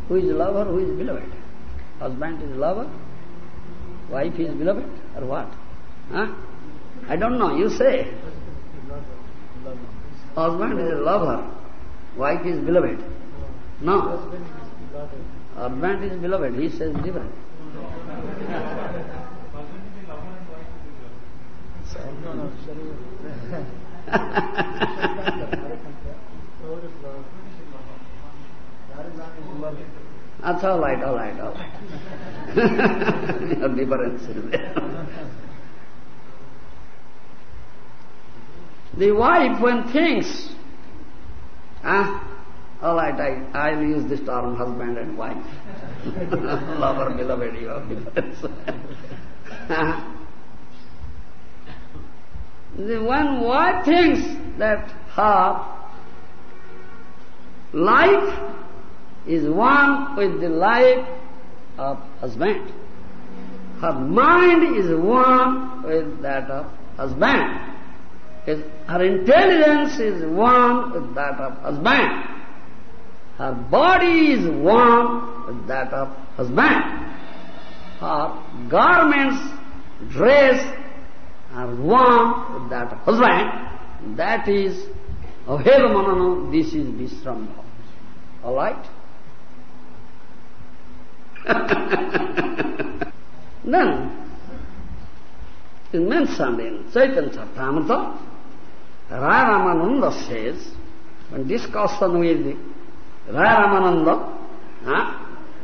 Who is lover, who is beloved? Husband is lover, wife is beloved, or what? Huh? I don't know, you say. Husband is a lover, wife is beloved. No. Husband is beloved, he says different. That's all right, all right, all right. Difference is there. The wife, when thinks, ah, all right, I, I'll use this term husband and wife. Lover, beloved, you have difference. the one wife thinks that her life is one with the life of husband. Her mind is one with that of husband. Her intelligence is one with that of husband. Her body is one with that of husband. Her garments, dress are one with that of husband. That is oh, Abheda Manana, this is Visrambha. All right? Then, is mentioned in Chaitanya Charitamrita, Raya Ramananda says, when discussion with Raya Ramananda, huh,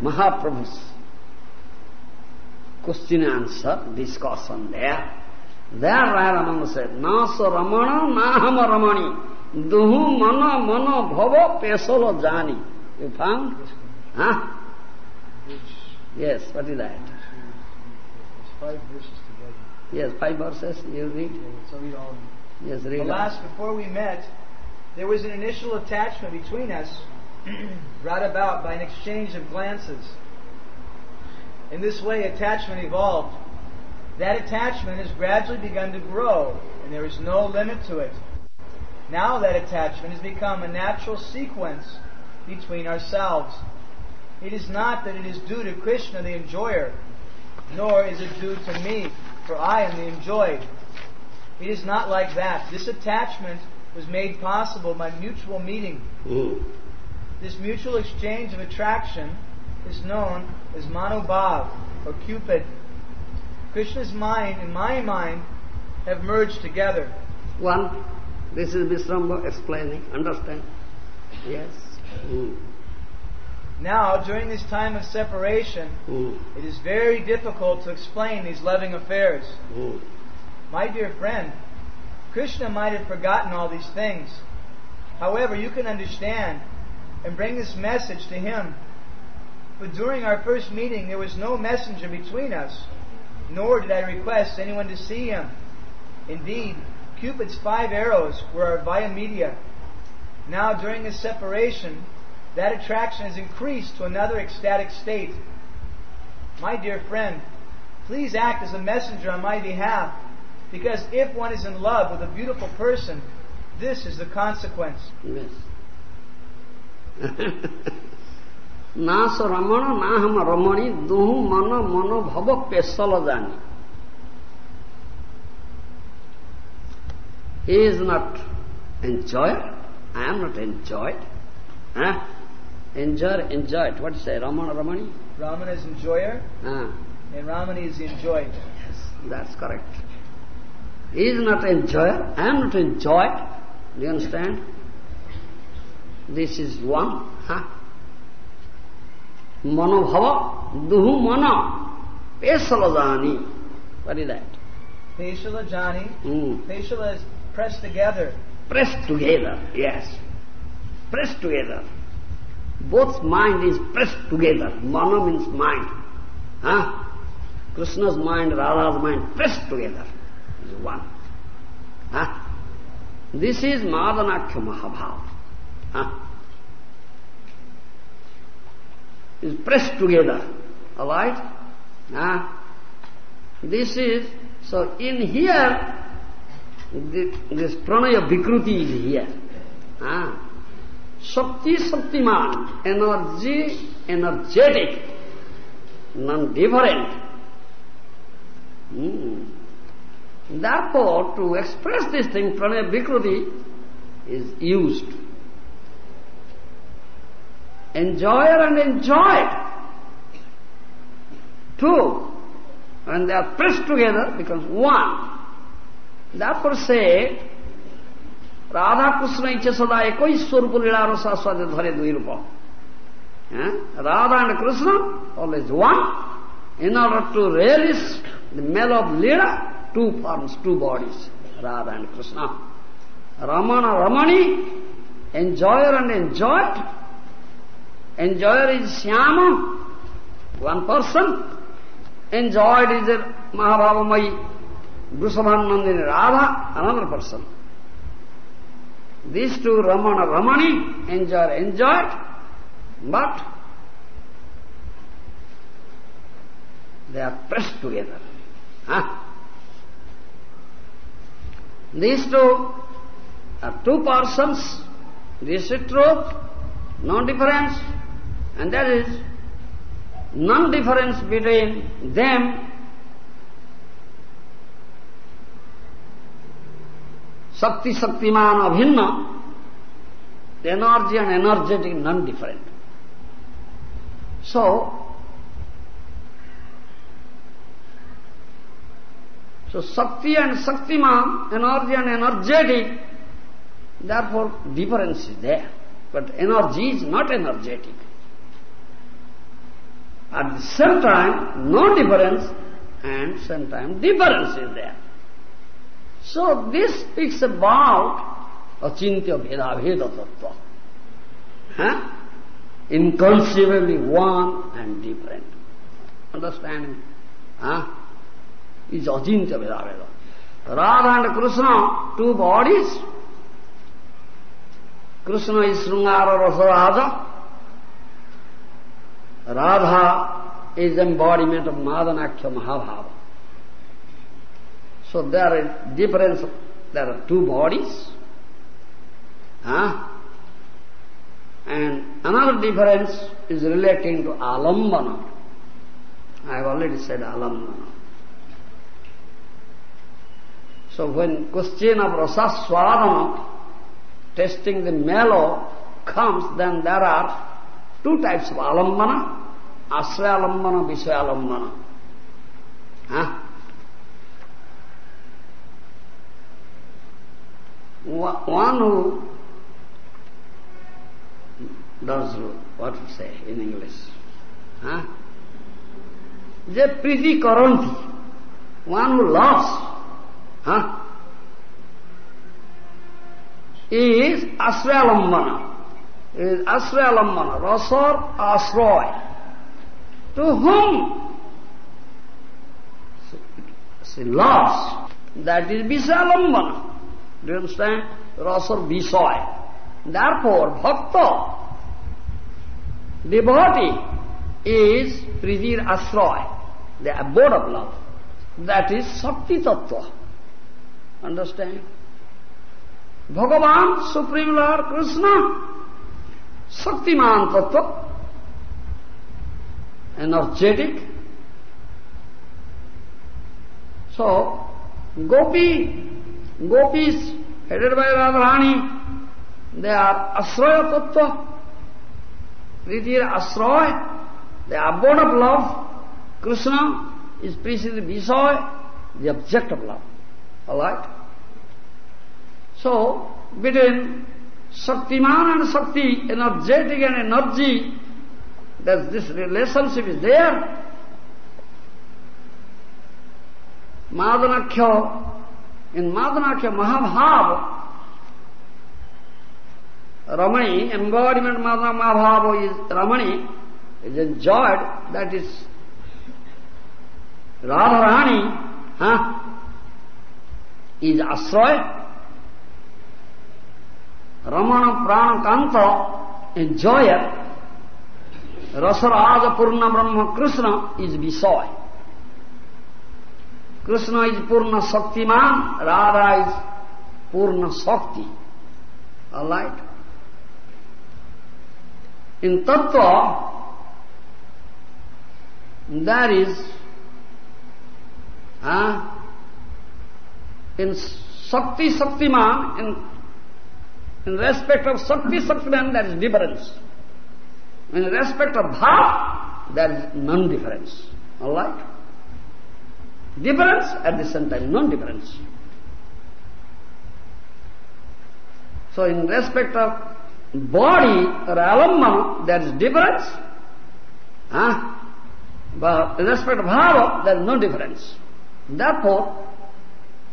Mahaprabhu's question answer, discussion there, there Raya Ramananda said, Nasa Ramana Nahama Ramani, Duhu Mana Mana Bhava Pesala Jani. You found? Huh? Yes, what is that? five verses together. Yes, five verses you read. So read all of them. Yes, read. last, before we met, there was an initial attachment between us, brought about by an exchange of glances. In this way, attachment evolved. That attachment has gradually begun to grow, and there is no limit to it. Now that attachment has become a natural sequence between ourselves. It is not that it is due to Krishna the enjoyer, nor is it due to me, for I am the enjoyed. It is not like that. This attachment was made possible by mutual meeting. Mm. This mutual exchange of attraction is known as Manobhav or Cupid. Krishna's mind and my mind have merged together. One, this is Visrambha explaining, understand? Yes. Mm. Now, during this time of separation, Mm. it is very difficult to explain these loving affairs. Mm. My dear friend, Krishna might have forgotten all these things. However, you can understand and bring this message to him. But during our first meeting, there was no messenger between us, nor did I request anyone to see him. Indeed, Cupid's five arrows were our via media. Now, during this separation, that attraction is increased to another ecstatic state. My dear friend, please act as a messenger on my behalf, because if one is in love with a beautiful person, this is the consequence. Yes. ना सो रमण ना हम रमणी दुहु मन he is not enjoyed, I am not enjoyed. Enjoyer, enjoyed. What is say? Ramana, Ramani? Ramana is enjoyer, Ah, and Ramani is enjoyed. yes, that's correct. He is not enjoyer. I am not enjoyed. Do you understand? This is one. Huh? Manobhava, duhu mana, pesalajani. What is that? Peshala Jani. Mm. Peshala is pressed together. Pressed together, yes. Pressed together. Both mind is pressed together. Mana means mind. Huh? Krishna's mind, Radha's mind, pressed together is one. Huh? This is Madanakhya Mahabhava. Huh? Is pressed together. Alright? Huh? This is, so in here, the, this pranaya vikruti is here. Ah. Shakti Shaktiman, energy, energetic, non-different. Hmm. Therefore, to express this thing, pranaya vikruti is used. Enjoyer and enjoyed. Two. When they are pressed together, becomes one. Therefore say, Radhakrishna ఇచ్చే సదా ఎక్కువ స్వరూపులు ఇలారు సాస్వాది ధరే ద్వీరూపం Radha and Krishna always one in order to realise the male of lila two forms two bodies Radha and Krishna. Ramana Ramani enjoyer and enjoyed enjoyer is Shyama one person enjoyed is మహాభావమై Vrishabhanandini Radha another person These two, Ramana, Ramani, enjoy, enjoy, but they are pressed together. Huh? These two are two persons, this is truth, no difference, and there is non-difference between them Shakti Shaktiman Abhinna, energy and energetic non-different. So, so Shakti and Shaktiman, energy and energetic, therefore difference is there. But energy is not energetic. At the same time, no difference, and same time difference is there. So this speaks about achintya bheda tattva. Huh? Inconceivably one and different. Understanding? Huh? Is achintya bheda. Radha and Krishna, two bodies. Krishna is Srungara Rasa Radha is embodiment of Madanakhya Mahabhava. So there is difference, there are two bodies. Huh? And another difference is relating to alambana. I have already said alambana. So when question of rasaswadana, testing the mellow, comes, then there are two types of alambana, asrayalambana, visayalambana. Huh? Ah. One who does what to say in English? Huh? Je priti karanti, one who loves, huh? is asrayalambana. Is asrayalambana, rasar asroy. To whom she loves, that is visalambana. Do you understand? Rasa Visay. Therefore, bhakta, devotee, is Pridir Asray, the abode of love. That is Sakti Tattva. Understand? Bhagavan, Supreme Lord Krishna, Shaktiman Tattva, energetic. So, Gopi Gopis, headed by Radharani, they are Asraya Tattva. Pritira Asraya, the abode of love. Krishna is precisely Visay, the object of love. Alright? So, between Shaktiman and Shakti, energetic and energy, that this relationship is there. Madanakhya in Madanakhya Mahabhava, Ramani, embodiment Madhana Mahabhava is Ramani, is enjoyed, that is Radharani, huh, is Asray. Ramana Prana Kanta, enjoyer. Rasaraja Purna Brahma Krishna is Visoy. Krishna is Purna Shaktiman, Radha is Purna Shakti. Alright? In Tattva, there is uh, in Shakti Shaktiman, in, in respect of Shakti Shaktiman, there is difference. In respect of Bhav, there is non-difference. All right? Difference at the same time, non-difference. So in respect of body or alamma, there is difference. Huh? But in respect of bhava, there is no difference. Therefore,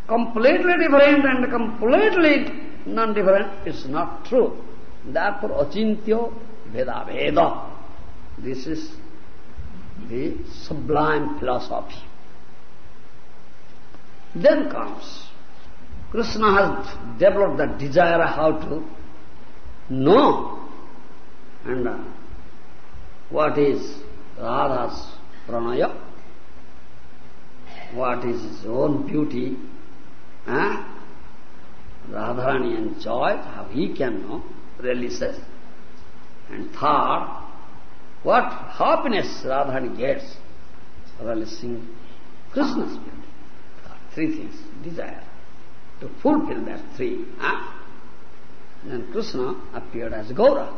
completely different and completely non-different is not true. Therefore, achintyo veda veda. This is the sublime philosophy. Then comes, Krishna has developed the desire how to know and uh, what is Radha's pranaya, what is his own beauty, eh? Radharani enjoyed, how he can know, realises. And third, what happiness Radharani gets, realizing Krishna's beauty. Three things, desire. To fulfill that three, eh? then Krishna appeared as Gaura.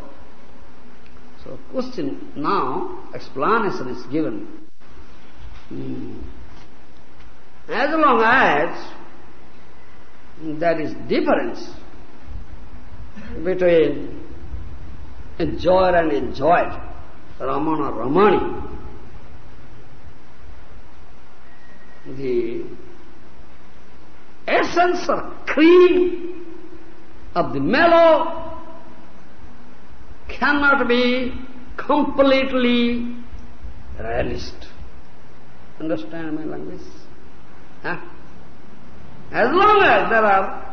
So question now, explanation is given. Hmm. As long as there is difference between enjoyer and enjoyed, Ramana Ramani, the essence or cream of the mellow cannot be completely realized. Understand my language? Huh? As long as there are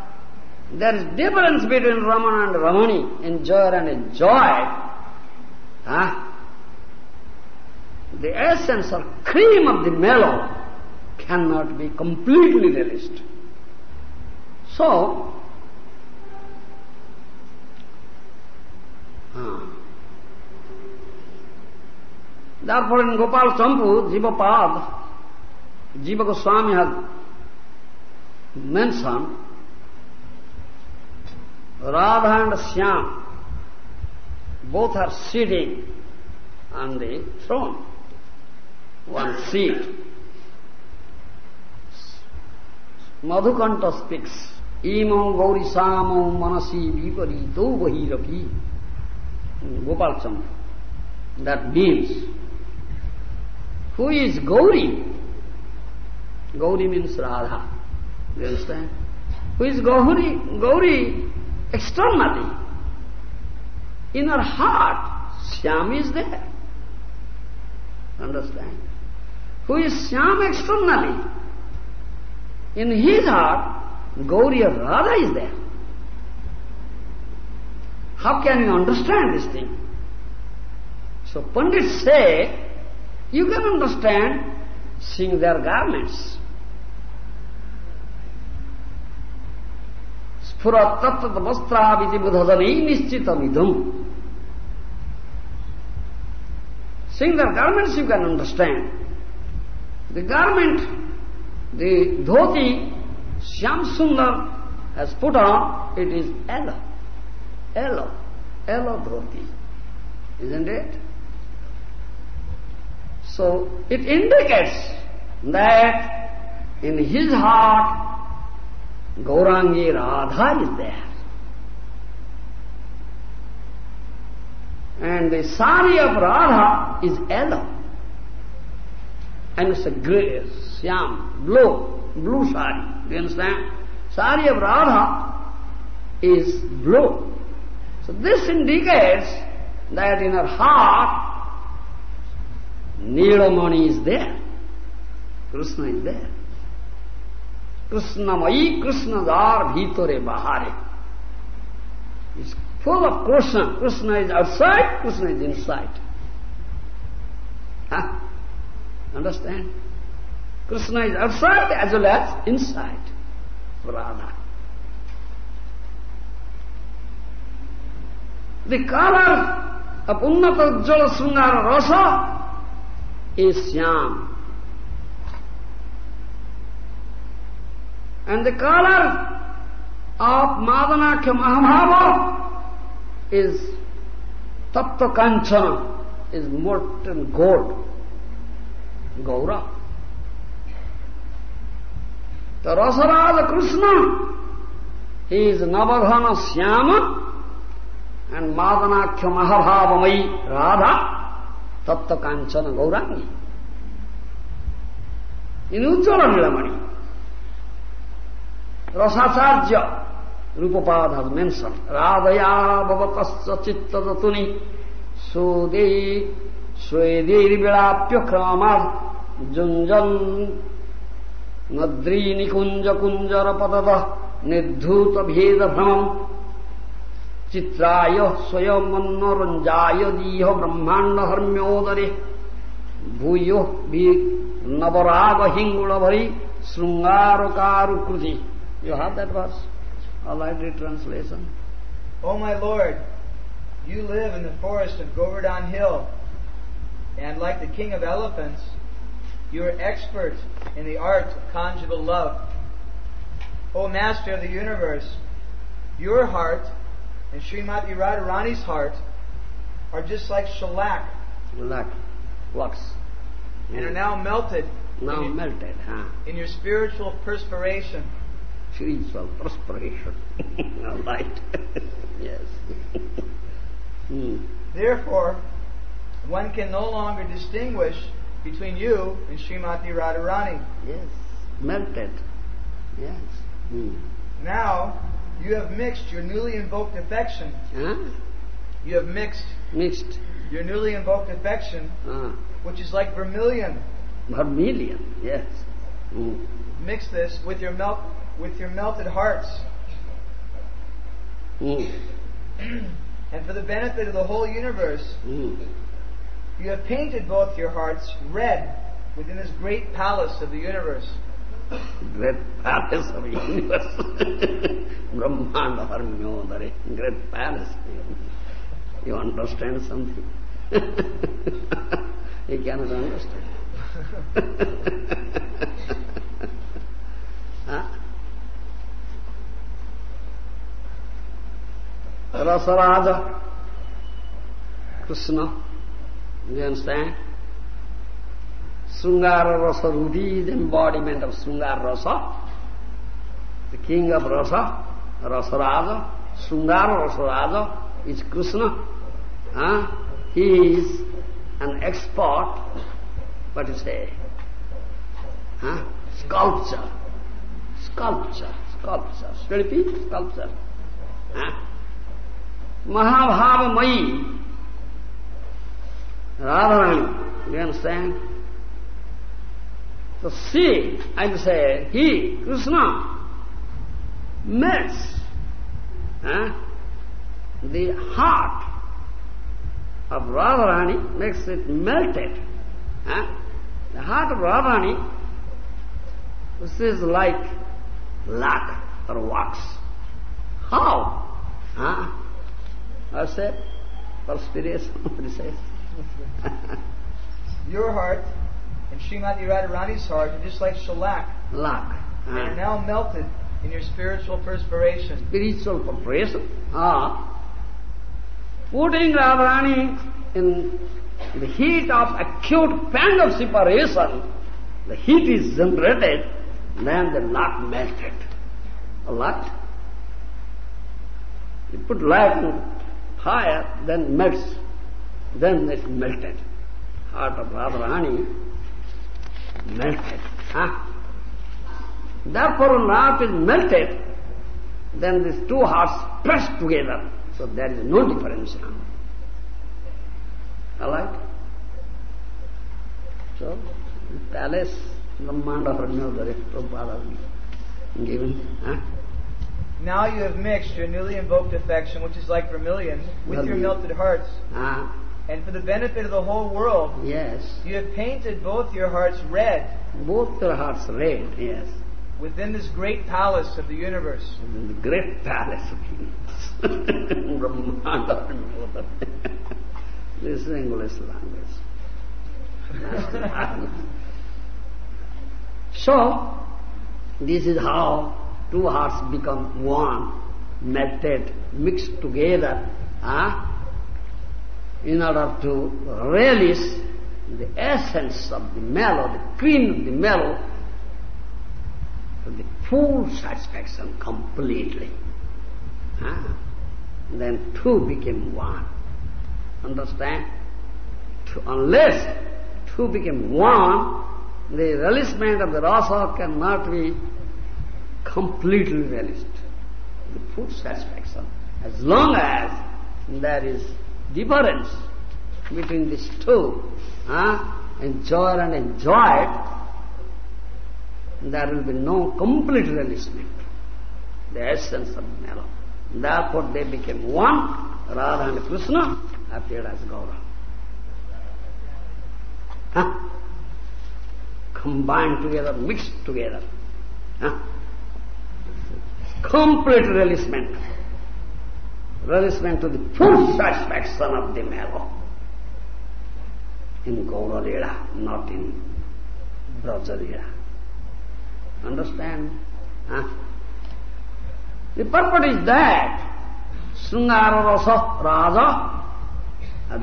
there is difference between Ramana and Ramani, enjoyer and enjoyed, huh? the essence or cream of the mellow cannot be completely realized. So, Therefore in Gopal Champu, Jiva Pad, Jiva Goswami has mentioned Radha and Shyam both are sitting on the throne, one seat. Madhukanta speaks, इमं गौरी साम मनसी विपरीतो बहिरफी गोपाल चंद that means who is Gauri Gauri means Radha who is Gauri Gauri externally in our heart Shyam is there understand who is Shyam externally in his heart Gauri or Radha is there. How can you understand this thing? So Pandits say, you can understand seeing their garments. Vastrabhiti buddhadani nishchitamidam. Seeing their garments you can understand. The garment, the dhoti, Shyam has put on, it is yellow yellow, yellow dhoti, isn't it? So it indicates that in his heart Gaurangi Radha is there. And the sari of Radha is yellow. And it's a grey, syam, blue, blue sari. Do you understand? Sari of Radha is blue. So this indicates that in her heart, Nilamani is there. Krishna is there. Krishna mai Krishna dar bhitore bahare. It's full of Krishna. Krishna is outside, Krishna is inside. Huh? Understand? Krishna is outside as well as inside. Radha. The color of Unnata Jala Sungara Rasa is Syam. And the color of Madanakhya Mahabhava is Tapta Kanchana, is molten gold, Gaura. The Rasaraja Krishna, he is Navadhana Syama and Madanakhya Mahabhavamai Radha, Tattva Kanchana Gaurangi. In Ujjvala Nilamani, Rasacharya Rupapad has mentioned, Radhaya Bhavatasya Chitta Tatuni Sudi Swedir Vilapya Kramad Junjan नद्रीनिकुञ्जकुञ्जरपदवः निर्धूतभेदभ्रमम् चित्राय स्वयमन्नरञ्जाय दीह ब्रह्माण्डहर्म्योदरे भूयो नवरागहिङ्गुलभरि Srungarukarukriti. You have that verse? A lively translation. O my Lord, you live in the forest of Govardhan Hill, and like the king of elephants, you are expert in the art of conjugal love. O Master of the universe, your heart and Srimati Radharani's heart are just like shellac. Shellac, wax. And are now melted. Now in melted, huh? In your spiritual perspiration. Spiritual perspiration. All right. yes. hmm. Therefore, one can no longer distinguish between you and Srimati Radharani. Yes. Melted. Yes. Hmm. Now, you have mixed your newly invoked affection. Huh? You have mixed. Mixed. Your newly invoked affection, uh. which is like vermilion. Vermilion, yes. Mm. Mix this with your melt with your melted hearts. Mm. and for the benefit of the whole universe, mm. You have painted both your hearts red within this great palace of the universe. Great palace of the universe. Brahmanda Harmyodare, great palace. You understand something? you cannot understand. huh? Krishna, you understand? Sungara Rasa Ruti is embodiment of Sungara Rasa, the king of Rasa, Rasaraja, Sungara Rasaraja is Krishna. Huh? He is an expert, what do you say, huh? sculpture, sculpture, sculpture, repeat, sculpture. Huh? Mahabhavamayi, Radharani, you understand? So she, I say, he, Krishna, melts huh? the heart of Radharani, makes it melted. Huh? The heart of Radharani, this is like lac or wax. How? Huh? I said, perspiration, he says. Your heart and Srimati Radharani's heart are just like shellac. Lac. And are now melted in your spiritual perspiration. Spiritual perspiration? Ah. Putting Radharani in the heat of acute pang of separation, the heat is generated, then the lac melted. A lot. You put lac higher, then melts. Then it melted. Heart of Radharani melted. Huh? Therefore, earth is melted, then these two hearts press together. So there is no difference now. Alright? So, the palace, Brahmanda Harmyodare, Prabhupada given. Huh? Now you have mixed your newly invoked affection, which is like vermilion, with vermilion. your melted hearts. Ah. And for the benefit of the whole world, yes, you have painted both your hearts red. Both your hearts red, yes. Within this great palace of the universe. Within the great palace of the universe. this is English language. so, This is how two hearts become one, melted, mixed together, huh? In order to relish the essence of the mellow, the queen of the mellow, to the full satisfaction completely. Then two became one. Understand? Unless two became one, the relishment of the rasa cannot be completely relished. The full satisfaction. As long as there is difference between these two, enjoy and enjoyed, there will be no complete relishment, the essence of mellow. Therefore they became one, Radha and Krishna appeared as Gaura. Huh? Combined together, mixed together. Huh? Complete relishment. Relishment to the full satisfaction of the mellow. In Gaura Leela, not in Braja Leela. Understand? Huh? The purpose is that Sringara Rasa Raja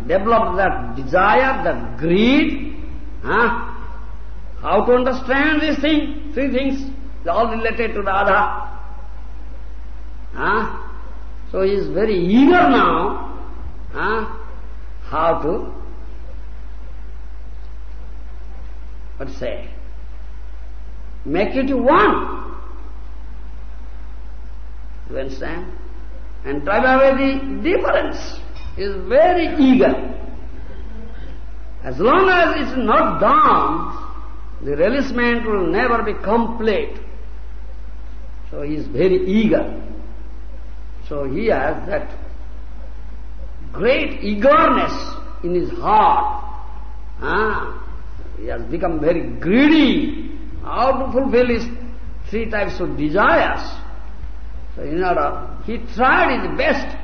developed that desire, that greed. Huh? How to understand these things? Three things, all related to Radha. Huh? So he is very eager now huh? how to, what say, make it one. You understand? And drive away the difference. He is very eager. As long as it's not done, the relishment will never be complete. So he is very eager. So he has that great eagerness in his heart. Ah, he has become very greedy. How to fulfill his three types of desires? So in order, he tried his best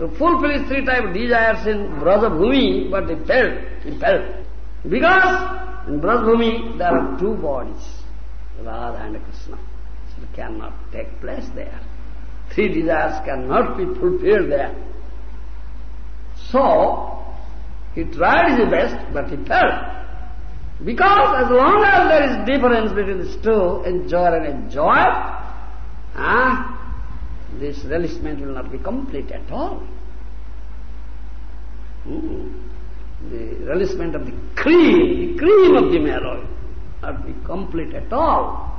to fulfill his three types of desires in Brajabhumi, but he failed, he failed. Because in Brajabhumi there are two bodies, Radha and Krishna. So it cannot take place there. Three desires cannot be fulfilled there. So, he tried his best, but he failed. Because as long as there is difference between these two, enjoy and enjoy, ah, this relishment will not be complete at all. Hmm. The relishment of the cream, the cream of the marrow, will not be complete at all.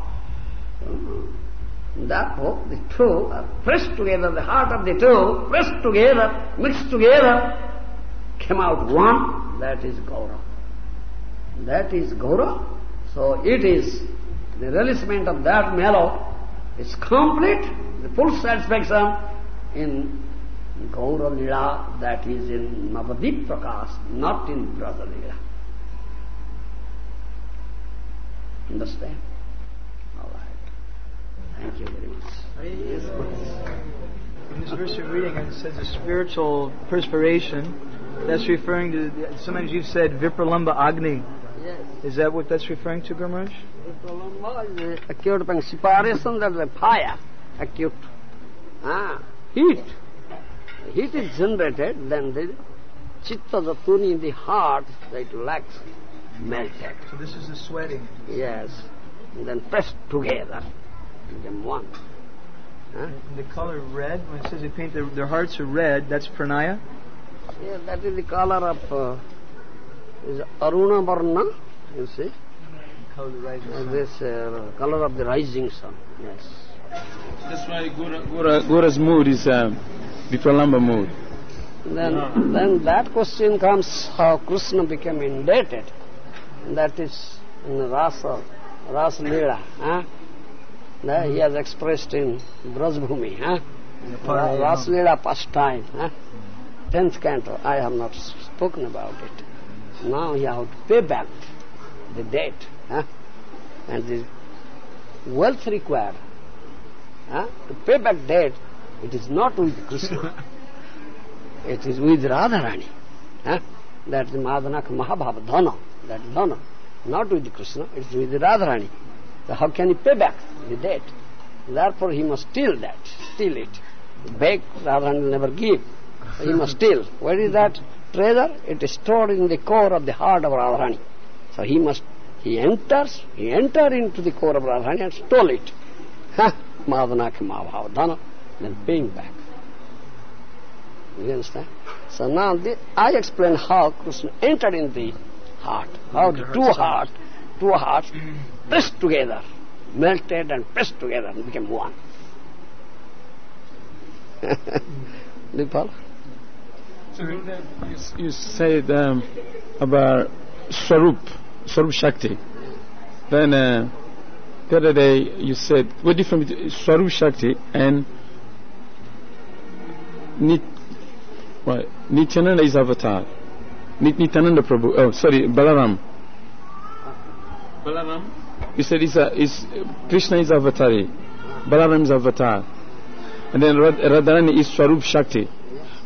Hmm. Therefore, the two are pressed together, the heart of the two, pressed together, mixed together, came out one, that is Gaura. That is Gaura. So it is the relishment of that mellow is complete, the full satisfaction in Gaura Lila, that is in Navadip Prakash, not in Braja Lila. Understand? Thank you very much. Yes, In this verse you're reading, it says a spiritual perspiration. That's referring to, sometimes you've said Vipralamba Agni. Yes. Is that what that's referring to, Gurmaraj? Vipralamba is acute perspiration, that's a fire, acute. Ah, heat. Heat is generated, then the chitta, the tuni in the heart, that lacks melted. So this is the sweating. Yes. And then pressed together become one. Huh? And the color red, when it says they paint their, their hearts are red, that's pranaya? Yeah, that is the color of uh, is Aruna Varna, you see. Color of the rising sun. this uh, color of the rising sun, yes. That's why Gaura, Gaura, Gaura's mood is uh, Vipralamba mood. Then, then that question comes how Krishna became indebted. That is in the Rasa, Rasa Leela. Huh? That he has expressed in Brajbhumi. Huh? Ra- Rasa Leela pastime. Huh? Tenth canto, I have not spoken about it. Now you have to pay back the debt. Huh? And the wealth required huh? to pay back debt, it is not with Krishna. it is with Radharani. Huh? That is Madhanak Mahabhava, Dhana. That is Dhana. Not with Krishna, it is with Radharani. So how can he pay back the debt? Therefore he must steal that, steal it. Beg, Radharani will never give. He must steal. Where is that treasure? It is stored in the core of the heart of Radharani. So he must, he enters, he entered into the core of Radharani and stole it. Ha! Madhanaki Mahavadana, then paying back. You understand? So now the, I explain how Krishna entered in the heart, how the two heart, two hearts pressed together, melted and pressed together and became one. Do you follow? So you, you said um, about Swarup, Swarup Shakti. Then uh, the other day you said what difference between Swarup Shakti and Nit, what, Nityananda is avatar. Nit, Nityananda Prabhu. Oh, sorry, Balaram. Balaram. You said is a, is Krishna is avatar. Balaram is avatar. And then Rad- Radharani is Swarup Shakti.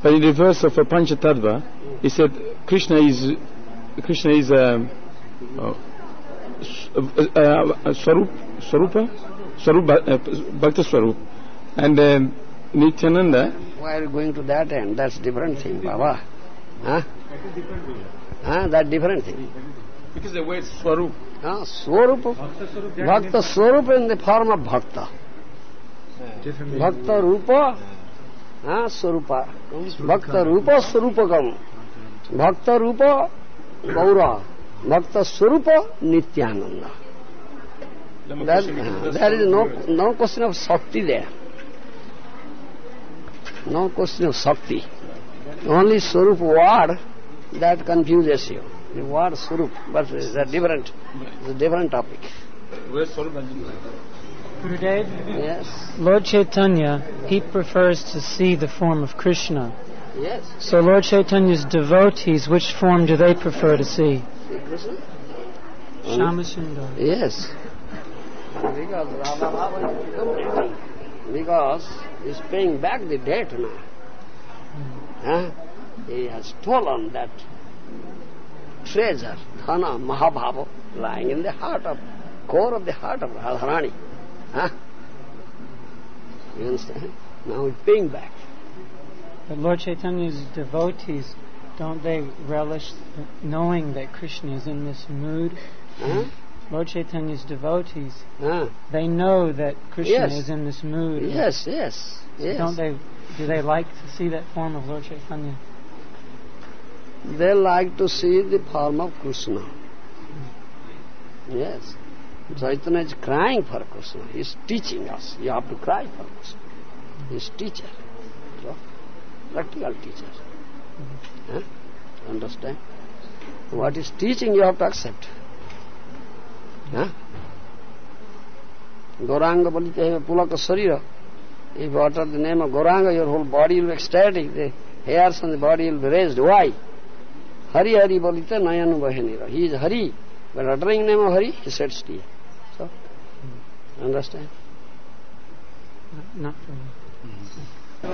But in the verse of Panchatattva, he said Krishna is Krishna is um, oh, s- uh, uh, Swarup Swarupa Swarup uh, Bhakta Swarup, and um, Nityananda. Why are you going to that end? That's different thing, Baba. Huh? Huh? That different thing. Because the word Swarup. Huh? Swarupa. Bhakta Swarupa in the form of Bhakta. Bhakta Rupa. Huh? Swarupa. Bhakta Rupa Swarupakam. Bhakta Rupa Gaura. Bhakta Swarupa Nityananda. That, uh, there is no, no question of Shakti there. No question of Shakti. Only Swarup word that confuses you. The word Swarup, but it's a different, it's a different topic. Word Swarup. Gurudev, Yes, Lord Chaitanya, he prefers to see the form of Krishna. yes. So Lord Chaitanya's devotees, which form do they prefer to see? See Krishna? Shyamasundar. Yes. Because Radha Baba is completing. Because he's paying back the debt now. Huh? He has stolen that treasure, Dhana Mahabhava, lying in the heart of, core of the heart of Radharani. Huh? You understand? Now he's paying back. But Lord Chaitanya's devotees, don't they relish knowing that Krishna is in this mood? Huh? Lord Chaitanya's devotees, Huh? they know that Krishna Yes. is in this mood. Yes, yes, yes. Don't they? Do they like to see that form of Lord Chaitanya? They like to see the form of Krishna. Yes. Chaitanya is crying for Krishna. He is teaching us. You have to cry for Krishna. He is teacher. So, practical teacher. Huh? Understand? What is teaching you have to accept. Huh? Gauranga Balite Pulaka Sarira. If you utter the name of Gauranga, your whole body will be ecstatic. The hairs on the body will be raised. Why? Hari Hari Balite Nayanu Vahenira. He is Hari, but uttering name of Hari, he sets still. So, understand? Not for me.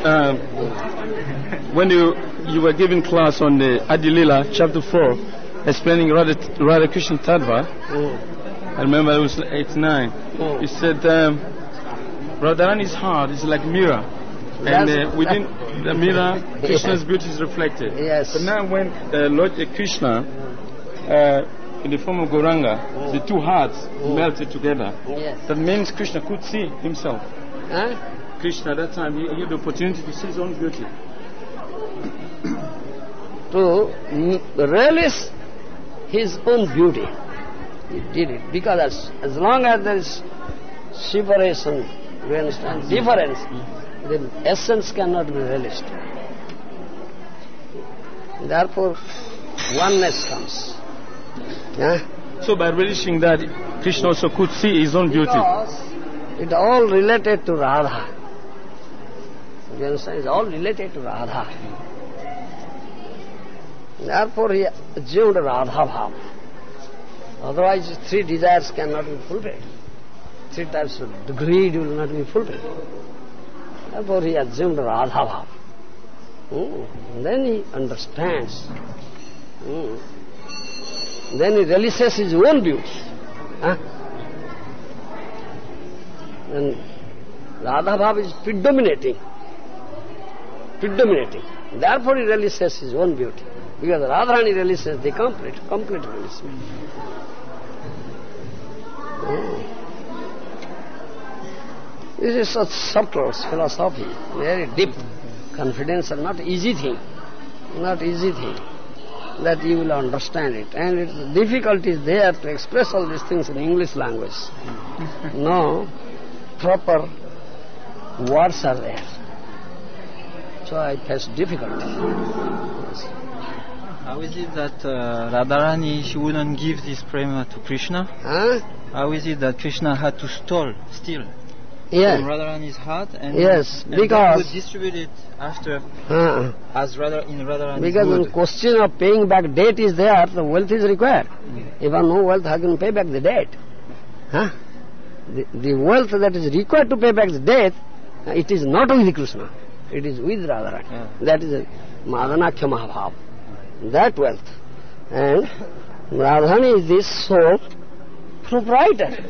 Um, when you you were giving class on the Adilila chapter four, explaining Radha, Radha Krishna Tattva, I remember it was eight nine. Mm. You said um, Radharani's heart is like mirror, and uh, within the mirror, Krishna's beauty is reflected. Yes. But now when uh, Lord Krishna, uh, in the form of Gauranga, the two hearts melted together. Yes. That means Krishna could see himself. Huh? Krishna at that time he, he had the opportunity to see his own beauty. To relish his own beauty. He did it. Because as, as long as there is separation, you understand, difference, the essence cannot be relished. Therefore, oneness comes. Yeah? So by relishing that, Krishna also could see his own beauty. Because it all related to Radha. You understand? It's all related to Radha. Therefore he assumed Radha Bhav. Otherwise three desires cannot be fulfilled. Three types of greed will not be fulfilled. Therefore he assumed Radha Bhav. Hmm. Then he understands. Hmm. Then he relishes his own beauty. Huh? And Radha Bhav is predominating. Predominating. Therefore he releases his own beauty. Because Radharani releases the complete, complete release. Hmm. This is such subtle philosophy, very deep. Confidence is not easy thing, not easy thing that you will understand it. And it's, the difficulty is there to express all these things in English language. no proper words are there. So I face difficulty. Yes. How is it that uh, Radharani, she wouldn't give this prema to Krishna? Huh? How is it that Krishna had to stall, Yeah. from Radharani's heart and, Yes, and because- would distribute it after Uh, as Radha, in Radharani's because mood? question of paying back debt is there, the wealth is required. If I have no wealth, how can pay back the debt? Huh? The, the wealth that is required to pay back the debt, uh, it is not with Krishna. It is with Radharani. Yeah. That is a Madanakhya Mahabhav. That wealth. And Radharani is this sole proprietor.